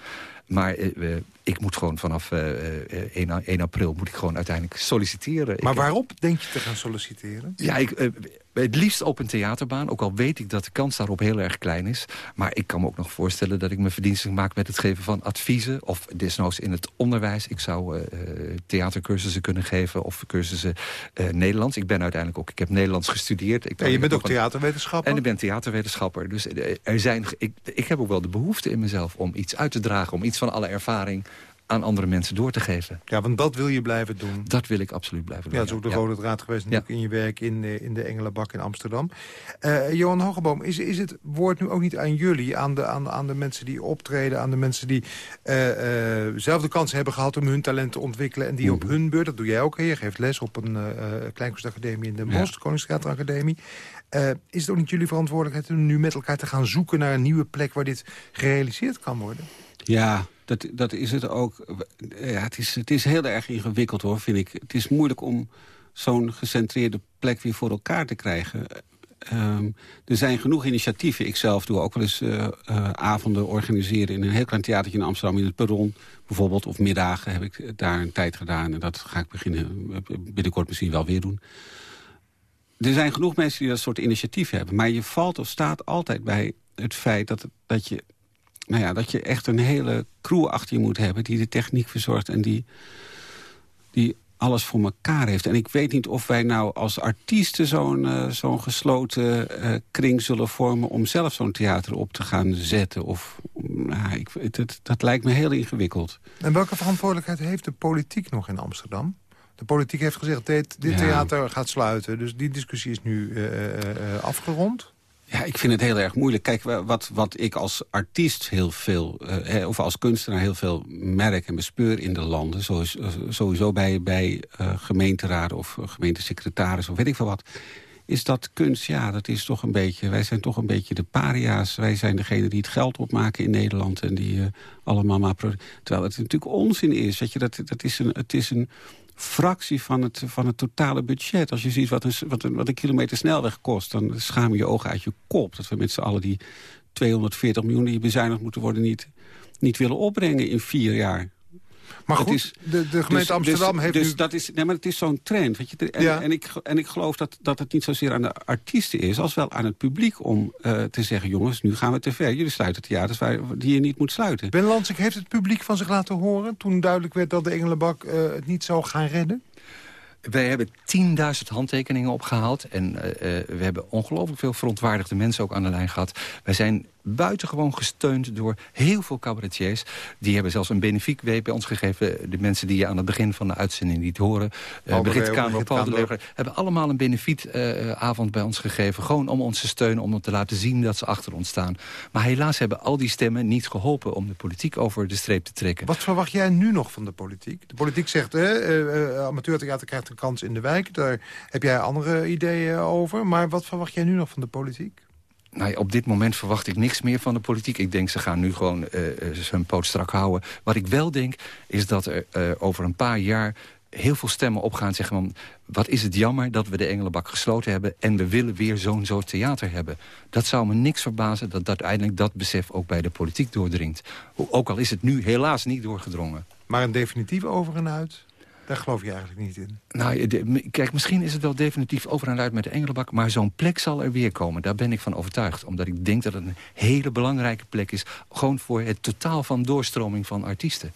[SPEAKER 7] Maar uh, ik moet gewoon vanaf uh, 1, 1, april moet ik gewoon uiteindelijk solliciteren.
[SPEAKER 3] Maar waarop denk je te gaan solliciteren?
[SPEAKER 7] Ja, ik, uh, het liefst op een theaterbaan. Ook al weet ik dat de kans daarop heel erg klein is. Maar ik kan me ook nog voorstellen dat ik me verdienstelijk maak... met het geven van adviezen. Of desnoods in het onderwijs. Ik zou uh, theatercursussen kunnen geven. Of cursussen uh, Nederlands. Ik ben uiteindelijk ook... Ik heb Nederlands gestudeerd. Ik
[SPEAKER 3] en je bent ook theaterwetenschapper?
[SPEAKER 7] En ik ben theaterwetenschapper. Dus er zijn, ik, ik heb ook wel de behoefte in mezelf om iets uit te dragen. Om iets van alle ervaring aan andere mensen door te geven.
[SPEAKER 3] Ja, want dat wil je blijven doen.
[SPEAKER 7] Dat wil ik absoluut blijven doen.
[SPEAKER 3] Ja, dat is ook de rode draad geweest natuurlijk in je werk in, in de Engelenbak in Amsterdam. Uh, Johan Hogeboom, is, is het woord nu ook niet aan jullie, aan de, aan, aan de mensen die optreden, aan de mensen die uh, uh, zelf de kans hebben gehad om hun talent te ontwikkelen en die mm. op hun beurt, dat doe jij ook, je geeft les op een kleinkunstacademie in de ja. de Koningstheateracademie. is het ook niet jullie verantwoordelijkheid om nu met elkaar te gaan zoeken naar een nieuwe plek waar dit gerealiseerd kan worden?
[SPEAKER 9] Ja, dat, dat is het ook. Ja, het, is, het is heel erg ingewikkeld hoor, vind ik. Het is moeilijk om zo'n gecentreerde plek weer voor elkaar te krijgen. Um, er zijn genoeg initiatieven. Ik zelf doe ook wel eens uh, uh, avonden organiseren... in een heel klein theatertje in Amsterdam, in het Perron bijvoorbeeld. Of middagen heb ik daar een tijd gedaan. En dat ga ik beginnen, binnenkort misschien wel weer doen. Er zijn genoeg mensen die dat soort initiatieven hebben. Maar je valt of staat altijd bij het feit dat, dat je nou ja, dat je echt een hele crew achter je moet hebben... die de techniek verzorgt en die, die alles voor elkaar heeft. En ik weet niet of wij nou als artiesten zo'n uh, zo'n gesloten uh, kring zullen vormen... om zelf zo'n theater op te gaan zetten. Of, nou, ik, het, dat lijkt me heel ingewikkeld.
[SPEAKER 3] En welke verantwoordelijkheid heeft de politiek nog in Amsterdam? De politiek heeft gezegd, dit, dit theater gaat sluiten. Dus die discussie is nu uh, afgerond.
[SPEAKER 9] Ja, ik vind het heel erg moeilijk. Kijk, wat, wat ik als artiest heel veel, uh, of als kunstenaar heel veel merk en bespeur in de landen... Uh, sowieso bij, bij uh, gemeenteraden of gemeentesecretaris of weet ik veel wat... is dat kunst, ja, dat is toch een beetje... wij zijn toch een beetje de paria's. Wij zijn degene die het geld opmaken in Nederland... en die allemaal maar... Terwijl het natuurlijk onzin is. Weet je, dat, dat is een, het is een fractie van het, van het totale budget. Als je ziet wat een, wat, een, wat een kilometer snelweg kost... dan schaam je je ogen uit je kop. Dat we met z'n allen die 240 miljoen die bezuinigd moeten worden... niet, niet willen opbrengen in vier jaar.
[SPEAKER 3] Maar
[SPEAKER 9] Het
[SPEAKER 3] goed,
[SPEAKER 9] is-
[SPEAKER 3] de, de gemeente
[SPEAKER 9] dus-
[SPEAKER 3] Amsterdam
[SPEAKER 9] dus,
[SPEAKER 3] heeft
[SPEAKER 9] dus
[SPEAKER 3] nu...
[SPEAKER 9] dat is, nee, maar het is zo'n trend. Weet je, en,
[SPEAKER 3] Ja.
[SPEAKER 9] en, ik, en ik geloof dat, dat het niet zozeer aan de artiesten is... als wel aan het publiek om eh, te zeggen... jongens, nu gaan we te ver. Jullie sluiten theaters waar, die je niet moet sluiten.
[SPEAKER 3] Ben Lansing heeft het publiek van zich laten horen... toen duidelijk werd dat de Engelenbak eh, het niet zou gaan redden?
[SPEAKER 7] Wij hebben 10.000 handtekeningen opgehaald. En eh, eh, we hebben ongelooflijk veel verontwaardigde mensen ook aan de lijn gehad. Wij zijn buitengewoon gesteund door heel veel cabaretiers. Die hebben zelfs een benefiekweek bij ons gegeven. De mensen die je aan het begin van de uitzending niet horen. Uh,
[SPEAKER 3] de
[SPEAKER 7] Brigitte Kamer, Paul de hebben allemaal een benefietavond bij ons gegeven. Gewoon om ons te steunen, om te laten zien dat ze achter ons staan. Maar helaas hebben al die stemmen niet geholpen om de politiek over de streep te trekken.
[SPEAKER 3] Wat verwacht jij nu nog van de politiek? De politiek zegt, hè, eh, eh, amateurtheater krijgt een kans in de wijk. Daar heb jij andere ideeën over. Maar wat verwacht jij nu nog van de politiek?
[SPEAKER 7] Nou op dit moment verwacht ik niks meer van de politiek. Ik denk ze gaan nu gewoon uh, hun poot strak houden. Wat ik wel denk, is dat er uh, over een paar jaar heel veel stemmen opgaan en zeggen... van, wat is het jammer dat we de Engelenbak gesloten hebben... en we willen weer zo'n soort theater hebben. Dat zou me niks verbazen dat uiteindelijk dat besef ook bij de politiek doordringt. Ook al is het nu helaas niet doorgedrongen.
[SPEAKER 3] Maar een definitief over en uit? Daar geloof je eigenlijk niet in.
[SPEAKER 7] Nou, kijk, misschien is het wel definitief over en uit met de Engelenbak... maar zo'n plek zal er weer komen. Daar ben ik van overtuigd. Omdat ik denk dat het een hele belangrijke plek is... gewoon voor het totaal van doorstroming van artiesten.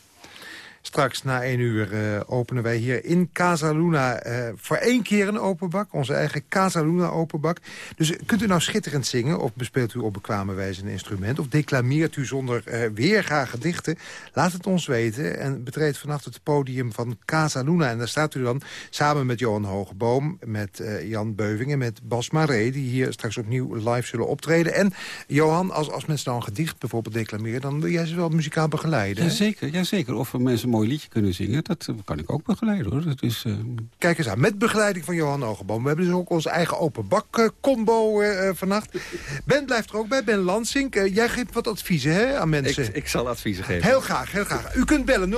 [SPEAKER 3] Straks na één uur uh, openen wij hier in Casa Luna uh, voor één keer een open bak. Onze eigen Casa Luna open bak. Dus kunt u nou schitterend zingen of bespeelt u op bekwame wijze een instrument... of declameert u zonder uh, weerga gedichten? Laat het ons weten en betreed vannacht het podium van Casa Luna. En daar staat u dan samen met Johan Hogeboom, met Jan Beuving en met Bas Maré... die hier straks opnieuw live zullen optreden. En Johan, als, als mensen nou een gedicht bijvoorbeeld declameren... dan wil jij ze wel muzikaal begeleiden?
[SPEAKER 9] Jazeker, jazeker. Of mensen mooi liedje kunnen zingen. Dat kan ik ook begeleiden, hoor. Dat is, uh...
[SPEAKER 3] Kijk eens aan, met begeleiding van Johan Ogenboom. We hebben dus ook onze eigen open bak uh, combo uh, vannacht. Ben blijft er ook bij, Ben Lansing. jij geeft wat adviezen hè, aan mensen.
[SPEAKER 7] Ik, ik zal adviezen geven.
[SPEAKER 3] Heel graag, heel graag. U kunt bellen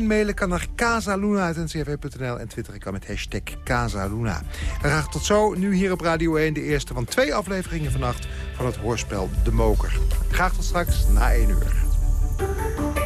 [SPEAKER 3] 0800-1121, mailen kan naar casaluna.ncrv.nl en twitteren kan met hashtag Casaluna. Graag tot zo, nu hier op Radio 1 de eerste van twee afleveringen vannacht van het hoorspel De Moker. Graag tot straks, na 1 uur.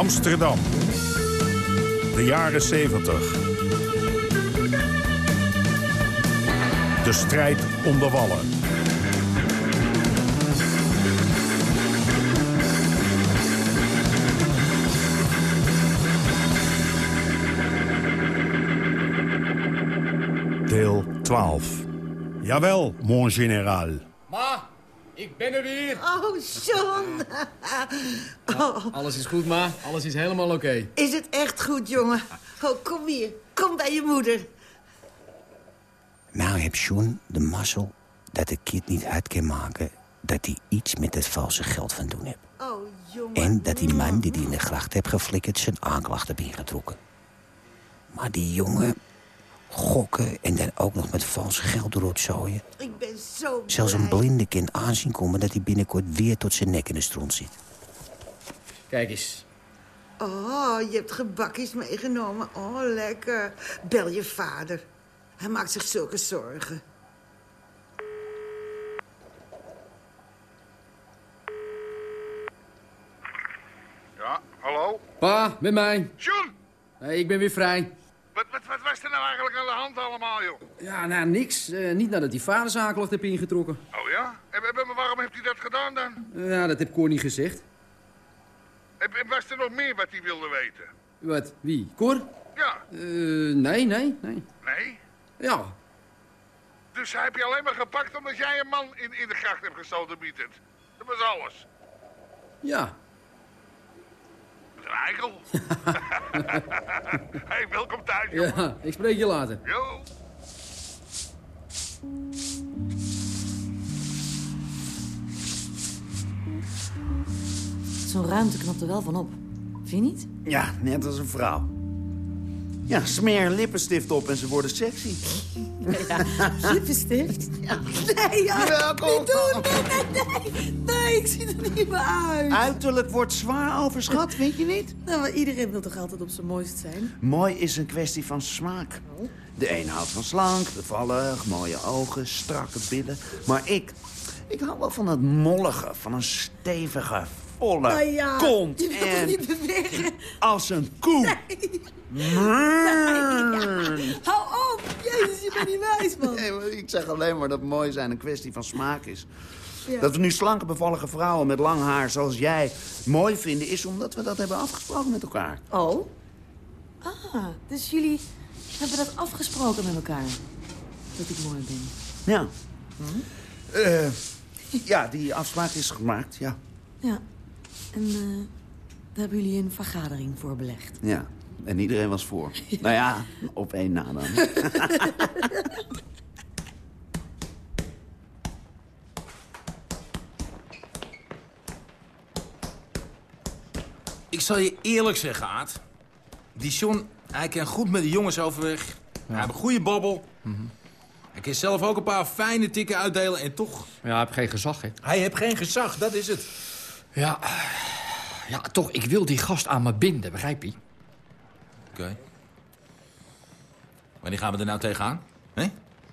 [SPEAKER 11] Amsterdam. De jaren 70. De strijd om de wallen. Deel 12. Jawel, mon général.
[SPEAKER 12] Ma, ik ben er weer.
[SPEAKER 13] Oh, John.
[SPEAKER 12] Oh. Ja, alles is goed, ma. Alles is helemaal oké. Okay.
[SPEAKER 13] Is het echt goed, jongen? Oh, kom hier. Kom bij je moeder.
[SPEAKER 14] Nou heb John de mazzel dat de kind niet uit kan maken... dat hij iets met het valse geld van doen heeft.
[SPEAKER 13] Oh, jongen.
[SPEAKER 14] En dat die man die hij in de gracht heeft geflikkerd... zijn aanklacht heeft ingetrokken. Maar die jongen gokken en dan ook nog met vals geld rotzooien.
[SPEAKER 13] Ik ben zo
[SPEAKER 14] Zelfs
[SPEAKER 13] blij.
[SPEAKER 14] een blinde kan aanzien komen dat hij binnenkort weer tot zijn nek in de stront zit.
[SPEAKER 12] Kijk eens.
[SPEAKER 13] Oh, je hebt gebakjes meegenomen. Oh, lekker. Bel je vader. Hij maakt zich zulke zorgen.
[SPEAKER 15] Ja, hallo?
[SPEAKER 12] Pa, met mij.
[SPEAKER 15] John!
[SPEAKER 12] Hey, ik ben weer vrij.
[SPEAKER 15] Wat, wat, wat was er nou eigenlijk aan de hand allemaal, joh?
[SPEAKER 12] Ja, nou, niks. Uh, niet nadat die vader aanklacht heb ingetrokken.
[SPEAKER 15] Oh ja? En, en waarom heeft hij dat gedaan dan?
[SPEAKER 12] Ja, dat heb Cor niet gezegd.
[SPEAKER 15] En, was er nog meer wat hij wilde weten?
[SPEAKER 12] Wat? Wie? Cor?
[SPEAKER 15] Ja.
[SPEAKER 12] Uh, nee, nee, nee.
[SPEAKER 15] Nee?
[SPEAKER 12] Ja.
[SPEAKER 15] Dus hij heb je alleen maar gepakt omdat jij een man in, in de gracht hebt gestoten, Mietend? Dat was alles?
[SPEAKER 12] Ja.
[SPEAKER 15] Eikel. hey, welkom thuis, jongen.
[SPEAKER 12] Ja, ik spreek je later.
[SPEAKER 15] Jo.
[SPEAKER 16] Zo'n ruimte knapt er wel van op. Vind je niet?
[SPEAKER 17] Ja, net als een vrouw. Ja, smeer lippenstift op en ze worden sexy.
[SPEAKER 16] Ja, lippenstift? Ja. Nee, ja,
[SPEAKER 17] Welkom.
[SPEAKER 16] niet doen. Nee, nee, nee. Nee, ik zie er niet meer uit.
[SPEAKER 17] Uiterlijk wordt zwaar overschat, vind je niet?
[SPEAKER 16] Nou, maar iedereen wil toch altijd op zijn mooist zijn?
[SPEAKER 17] Mooi is een kwestie van smaak. De een houdt van slank, bevallig, mooie ogen, strakke billen. Maar ik, ik hou wel van het mollige, van een stevige, volle
[SPEAKER 16] Nou ja,
[SPEAKER 17] kont.
[SPEAKER 16] je
[SPEAKER 17] en
[SPEAKER 16] niet bewegen?
[SPEAKER 17] als een koe.
[SPEAKER 16] Hou op! Jezus, je bent niet wijs, man.
[SPEAKER 17] Nee, maar ik zeg alleen maar dat mooi zijn een kwestie van smaak is.
[SPEAKER 16] Ja.
[SPEAKER 17] Dat we nu slanke, bevallige vrouwen met lang haar zoals jij mooi vinden... is omdat we dat hebben afgesproken met elkaar.
[SPEAKER 16] Oh? Ah, dus jullie hebben dat afgesproken met elkaar? Dat ik mooi ben.
[SPEAKER 17] Ja. Eh, ja, die afspraak is gemaakt, ja.
[SPEAKER 16] Ja. En eh, daar hebben jullie een vergadering voor belegd.
[SPEAKER 17] Ja. En iedereen was voor. Nou ja, op één na dan.
[SPEAKER 18] Ik zal je eerlijk zeggen, Aad. Die John, hij kan goed met de jongens overweg. Hij heeft een goede babbel. Hij kan zelf ook een paar fijne tikken uitdelen en toch...
[SPEAKER 12] Ja, hij heeft geen gezag, hè?
[SPEAKER 18] Hij heeft geen gezag, dat is het.
[SPEAKER 12] Ja, ja, toch, ik wil die gast aan me binden, begrijp je?
[SPEAKER 18] Oké. Wanneer gaan we er nou tegenaan? Hè?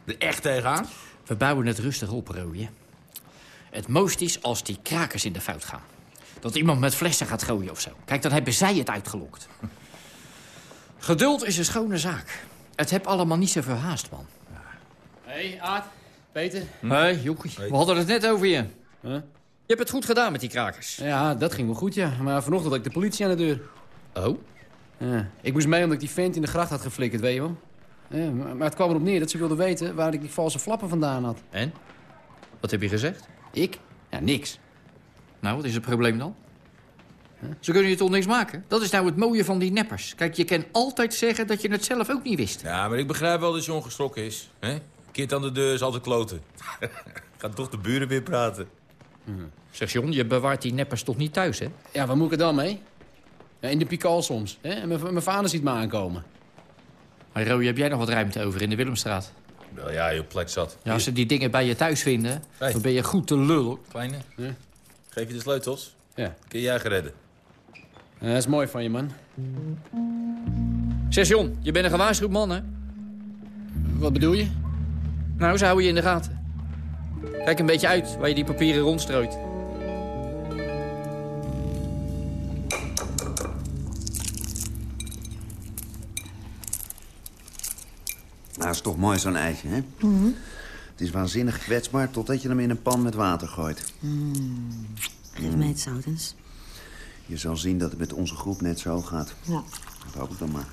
[SPEAKER 18] Er echt tegenaan?
[SPEAKER 12] We bouwen het rustig op, Rooie. Het mooist is als die krakers in de fout gaan. Dat iemand met flessen gaat gooien of zo. Kijk, dan hebben zij het uitgelokt. Geduld is een schone zaak. Het heb allemaal niet zoveel haast, man. Hé, hey, Aad. Peter. Hé, hey, Joekie. We hadden het net over je. Je hebt het goed gedaan met die krakers.
[SPEAKER 19] Ja, dat ging wel goed, ja. Maar vanochtend had ik de politie aan de deur.
[SPEAKER 12] Oh?
[SPEAKER 19] Ja. Ik moest mee omdat ik die vent in de gracht had geflikkerd, weet je wel. Ja, maar het kwam erop neer dat ze wilden weten waar ik die valse flappen vandaan had.
[SPEAKER 12] En? Wat heb je gezegd?
[SPEAKER 19] Ik? Ja, niks.
[SPEAKER 12] Nou, wat is het probleem dan? Ze kunnen je toch niks maken? Dat is nou het mooie van die neppers. Kijk, je kan altijd zeggen dat je het zelf ook niet wist.
[SPEAKER 18] Ja, maar ik begrijp wel dat John geschrokken is. Hè? Kind aan de deur is altijd kloten. Gaat toch de buren weer praten.
[SPEAKER 12] Zeg John, je bewaart die neppers toch niet thuis, hè?
[SPEAKER 19] Ja, waar moet ik er dan mee? Ja, in de pikal soms. Hè? En mijn, mijn vader ziet me aankomen.
[SPEAKER 12] Maar Roy, heb jij nog wat ruimte over in de Willemstraat?
[SPEAKER 18] Wel ja, je plek zat.
[SPEAKER 12] Ja, als ze die dingen bij je thuis vinden,
[SPEAKER 18] Hey.
[SPEAKER 12] dan ben je goed te lullen.
[SPEAKER 18] Kleine, geef je de sleutels?
[SPEAKER 19] Ja.
[SPEAKER 18] Kun jij geredden?
[SPEAKER 19] Ja, dat is mooi van je, man.
[SPEAKER 12] Zeg John, je bent een gewaarschuwd man, hè?
[SPEAKER 19] Wat bedoel je?
[SPEAKER 12] Nou, ze houden je in de gaten. Kijk een beetje uit waar je die papieren rondstrooit.
[SPEAKER 17] Nou, is toch mooi zo'n ijsje, hè? Het is waanzinnig kwetsbaar totdat je hem in een pan met water gooit.
[SPEAKER 16] Mm. Geef mij het zout eens.
[SPEAKER 17] Je zal zien dat het met onze groep net zo gaat.
[SPEAKER 16] Ja.
[SPEAKER 17] Dat hoop ik dan maar.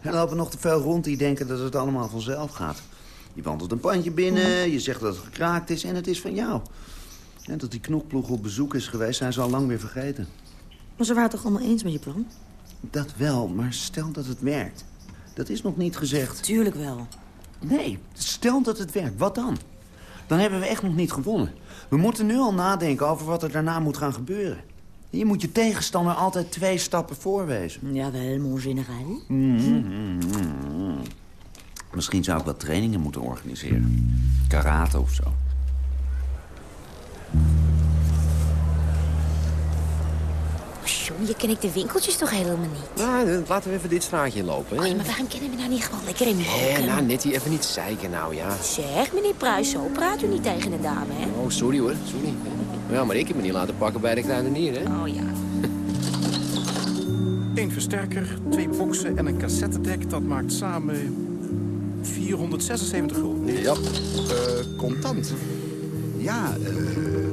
[SPEAKER 17] Er lopen nog te veel rond die denken dat het allemaal vanzelf gaat. Je wandelt een pandje binnen, je zegt dat het gekraakt is en het is van jou. En dat die knokploeg op bezoek is geweest, zijn ze al lang weer vergeten.
[SPEAKER 16] Maar ze waren het toch allemaal eens met je plan?
[SPEAKER 17] Dat wel, maar stel dat het werkt. Dat is nog niet gezegd.
[SPEAKER 16] Tuurlijk wel.
[SPEAKER 17] Nee, stel dat het werkt. Wat dan? Dan hebben we echt nog niet gewonnen. We moeten nu al nadenken over wat er daarna moet gaan gebeuren. Je moet je tegenstander altijd twee stappen voorwezen.
[SPEAKER 16] Jawel, mon général.
[SPEAKER 17] Mm, Misschien zou ik wat trainingen moeten organiseren. Karate of zo.
[SPEAKER 20] John, je ken ik de winkeltjes toch helemaal niet?
[SPEAKER 21] Nou, laten we even dit straatje lopen.
[SPEAKER 20] Oh, ja, maar waarom kennen we nou niet gewoon lekker in
[SPEAKER 21] Hé,
[SPEAKER 20] Moken?
[SPEAKER 21] nou, Nettie, even niet zeiken nou, ja.
[SPEAKER 20] Zeg, meneer Pruis, zo praat u niet tegen een dame, hè?
[SPEAKER 21] Oh, sorry hoor, sorry. Ja, maar ik heb me niet laten pakken bij de kruidenier, hè?
[SPEAKER 20] Oh ja.
[SPEAKER 22] Eén versterker, twee boxen en een cassettedek. Dat maakt samen 476 gulden.
[SPEAKER 21] Ja, eh, contant.
[SPEAKER 22] Ja, eh,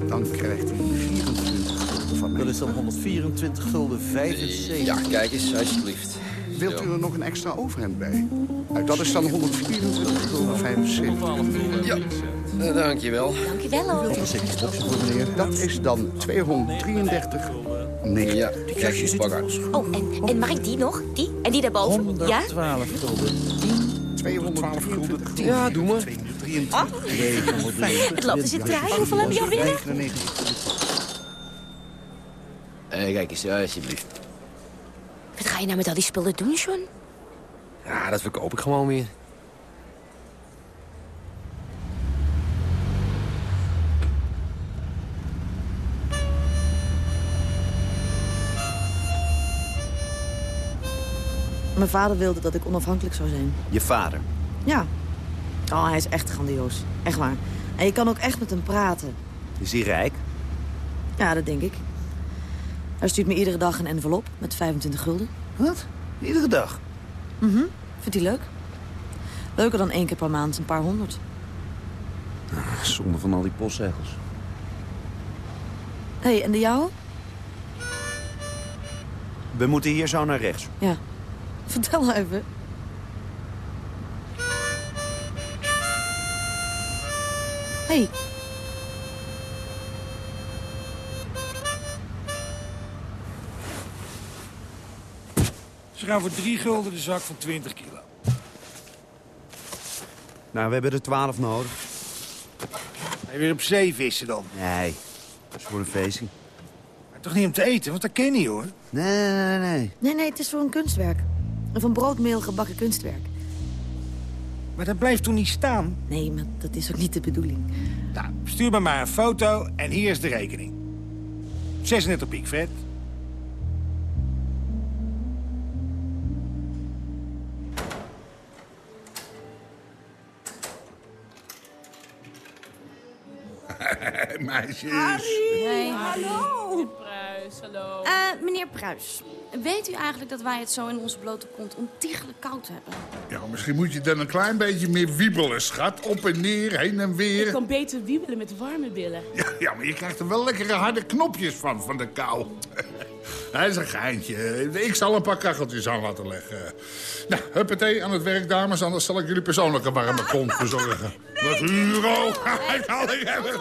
[SPEAKER 22] dan krijgt u 24 gulden van mij.
[SPEAKER 23] Dat is dan 124 gulden 75.
[SPEAKER 21] Ja, kijk eens, alsjeblieft.
[SPEAKER 23] Wilt u er nog een extra overhemd bij? Dat is dan 124 gulden 75.
[SPEAKER 21] Ja, uh, dankjewel.
[SPEAKER 20] Dankjewel, hoor.
[SPEAKER 23] voor meneer. Dat is dan 233 Nee.
[SPEAKER 21] Ja, kijk eens, pak uit.
[SPEAKER 20] Oh, en, en mag ik die nog? Die? En die daarboven? Ja?
[SPEAKER 23] 112 gulden 212 gulden.
[SPEAKER 21] Ja, doe maar.
[SPEAKER 20] 223. Nee, het loopt dus in draai. Hoeveel heb je al binnen?
[SPEAKER 21] Eh, kijk eens, eh, alsjeblieft.
[SPEAKER 20] Wat ga je nou met al die spullen doen, John?
[SPEAKER 21] Ja, dat verkoop ik gewoon weer.
[SPEAKER 16] Mijn vader wilde dat ik onafhankelijk zou zijn.
[SPEAKER 17] Je vader.
[SPEAKER 16] Ja. Oh, hij is echt grandioos. Echt waar. En je kan ook echt met hem praten.
[SPEAKER 17] Is hij rijk?
[SPEAKER 16] Ja, dat denk ik. Hij stuurt me iedere dag een envelop met 25 gulden.
[SPEAKER 17] Wat? Iedere dag?
[SPEAKER 16] Mhm. Vindt hij leuk? Leuker dan één keer per maand een paar honderd.
[SPEAKER 17] Ah, Zonde van al die postzegels.
[SPEAKER 16] Hé, hey, en de jouwe?
[SPEAKER 17] We moeten hier zo naar rechts.
[SPEAKER 16] Ja. Vertel nou even. Hé. Hey.
[SPEAKER 24] Ze gaan voor drie gulden de zak van 20 kilo.
[SPEAKER 17] Nou, we hebben er twaalf nodig.
[SPEAKER 24] Ga je weer op zee vissen dan?
[SPEAKER 17] Nee, dat is voor een feestje.
[SPEAKER 24] Maar toch niet om te eten, want dat ken je niet hoor.
[SPEAKER 17] Nee, nee, nee.
[SPEAKER 16] Nee, nee, het is voor een kunstwerk. Een van broodmeel gebakken kunstwerk.
[SPEAKER 24] Maar dat blijft toen niet staan?
[SPEAKER 16] Nee, maar dat is ook niet de bedoeling.
[SPEAKER 24] Nou, stuur me maar een foto en hier is de rekening. 36 piek, Fred.
[SPEAKER 15] Meisjes.
[SPEAKER 20] Hey,
[SPEAKER 25] hallo. Pruis, hallo.
[SPEAKER 20] Eh, meneer Pruis, weet u eigenlijk dat wij het zo in onze blote kont ontiegelijk koud hebben?
[SPEAKER 15] Ja, misschien moet je dan een klein beetje meer wiebelen, schat. Op en neer, heen en weer.
[SPEAKER 25] Ik kan beter wiebelen met warme billen.
[SPEAKER 15] Ja, ja, maar je krijgt er wel lekkere harde knopjes van, van de kou. Hij is een geintje. Ik zal een paar kacheltjes aan laten leggen. Nou, huppatee aan het werk, dames. Anders zal ik jullie persoonlijk een warme kont bezorgen. Wat Hugo. Hij zal ik hebben.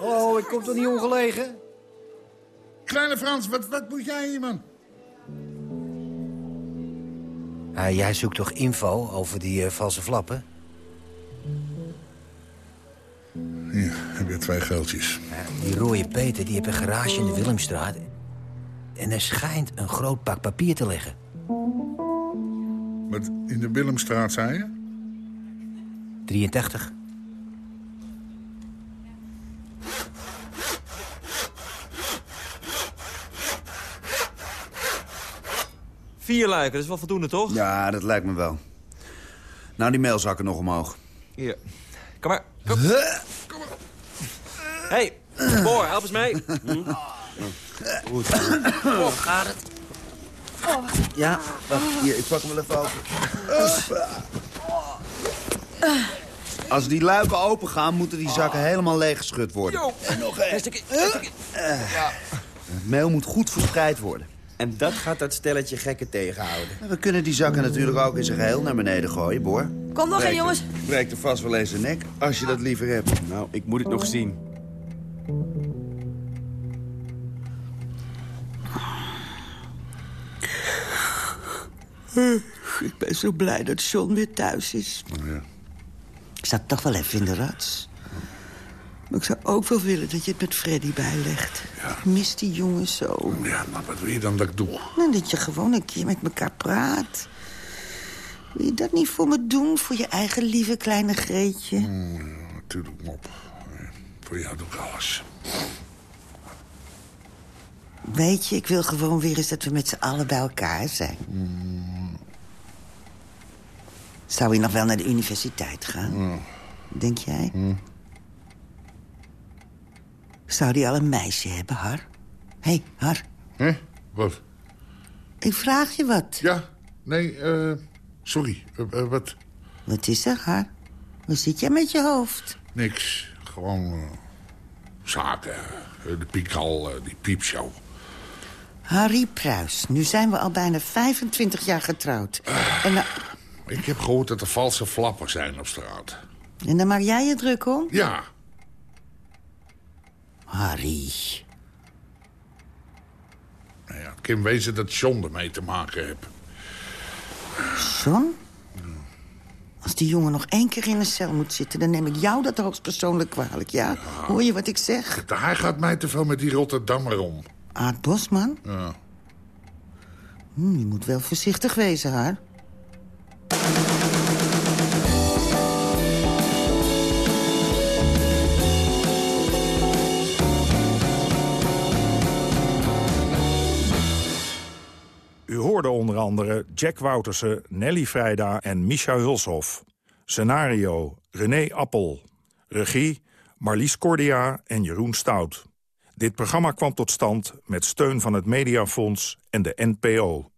[SPEAKER 14] Oh, ik kom toch niet ongelegen?
[SPEAKER 15] Kleine Frans, wat, wat moet jij hier, man?
[SPEAKER 14] Ah, jij zoekt toch info over die eh, valse flappen?
[SPEAKER 15] Hier, heb je twee geldjes.
[SPEAKER 14] Die rode Peter die heeft een garage in de Willemstraat. En er schijnt een groot pak papier te liggen.
[SPEAKER 15] Wat in de Willemstraat, zei je?
[SPEAKER 14] 83.
[SPEAKER 26] Vier luiken, dat is wel voldoende, toch?
[SPEAKER 17] Ja, dat lijkt me wel. Nou, die mailzakken nog omhoog.
[SPEAKER 26] Hier. Kom maar. Kom. Hé, hey, Boor, help eens mee.
[SPEAKER 17] Goed.
[SPEAKER 26] Kom, gaat het?
[SPEAKER 17] Ja, wacht, hier, ik pak hem wel even open. Als die luiken open gaan, moeten die zakken helemaal leeggeschud worden.
[SPEAKER 26] En nog één.
[SPEAKER 17] Ja. Het meel moet goed verspreid worden.
[SPEAKER 26] En dat gaat dat stelletje gekken tegenhouden.
[SPEAKER 17] We kunnen die zakken natuurlijk ook in zijn geheel naar beneden gooien, Boor.
[SPEAKER 16] Kom nog
[SPEAKER 17] Breek
[SPEAKER 16] een, jongens.
[SPEAKER 17] Breekt er vast wel eens een nek, als je dat liever hebt.
[SPEAKER 26] Nou, ik moet het nog zien.
[SPEAKER 13] Ik ben zo blij dat John weer thuis is. Ik zat toch wel even in de rats. Maar ik zou ook wel willen dat je het met Freddy bijlegt. Ik mis die jongen zo.
[SPEAKER 15] Ja, maar wat wil je dan dat ik doe?
[SPEAKER 13] Nou, dat je gewoon een keer met elkaar praat. Wil je dat niet voor me doen? Voor je eigen lieve kleine Greetje?
[SPEAKER 15] Natuurlijk, mop. Voor jou doe ik alles.
[SPEAKER 13] Weet je, ik wil gewoon weer eens dat we met z'n allen bij elkaar zijn. Zou je nog wel naar de universiteit gaan? Denk jij? Zou die al een meisje hebben, Har? Hé, hey, Har.
[SPEAKER 15] Hé? Wat?
[SPEAKER 13] Ik vraag je wat.
[SPEAKER 15] Ja, nee, eh... sorry, eh, eh, wat?
[SPEAKER 13] Wat is er, Har? Hoe zit jij met je hoofd?
[SPEAKER 15] Niks. Gewoon eh, zaken. De piekal, eh, die piepshow.
[SPEAKER 13] Harry Pruis, nu zijn we al bijna 25 jaar getrouwd. En,
[SPEAKER 15] Ik heb gehoord dat er valse flappen zijn op straat.
[SPEAKER 13] en daar maak jij je druk om?
[SPEAKER 15] Ja.
[SPEAKER 13] Harry.
[SPEAKER 15] Nou ja, kan wezen dat John ermee te maken heeft.
[SPEAKER 13] John? Als die jongen nog één keer in een cel moet zitten... dan neem ik jou dat hoogstpersoonlijk kwalijk, ja? Hoor je wat ik zeg?
[SPEAKER 15] Hij gaat mij te veel met die Rotterdammer om.
[SPEAKER 13] Aad Bosman?
[SPEAKER 15] Ja.
[SPEAKER 13] Hm, je moet wel voorzichtig wezen, haar.
[SPEAKER 11] Hoorde onder andere Jack Woutersen, Nelly Vrijda en Misha Hulshoff. Scenario René Appel. Regie Marlies Cordia en Jeroen Stout. Dit programma kwam tot stand met steun van het Mediafonds en de NPO.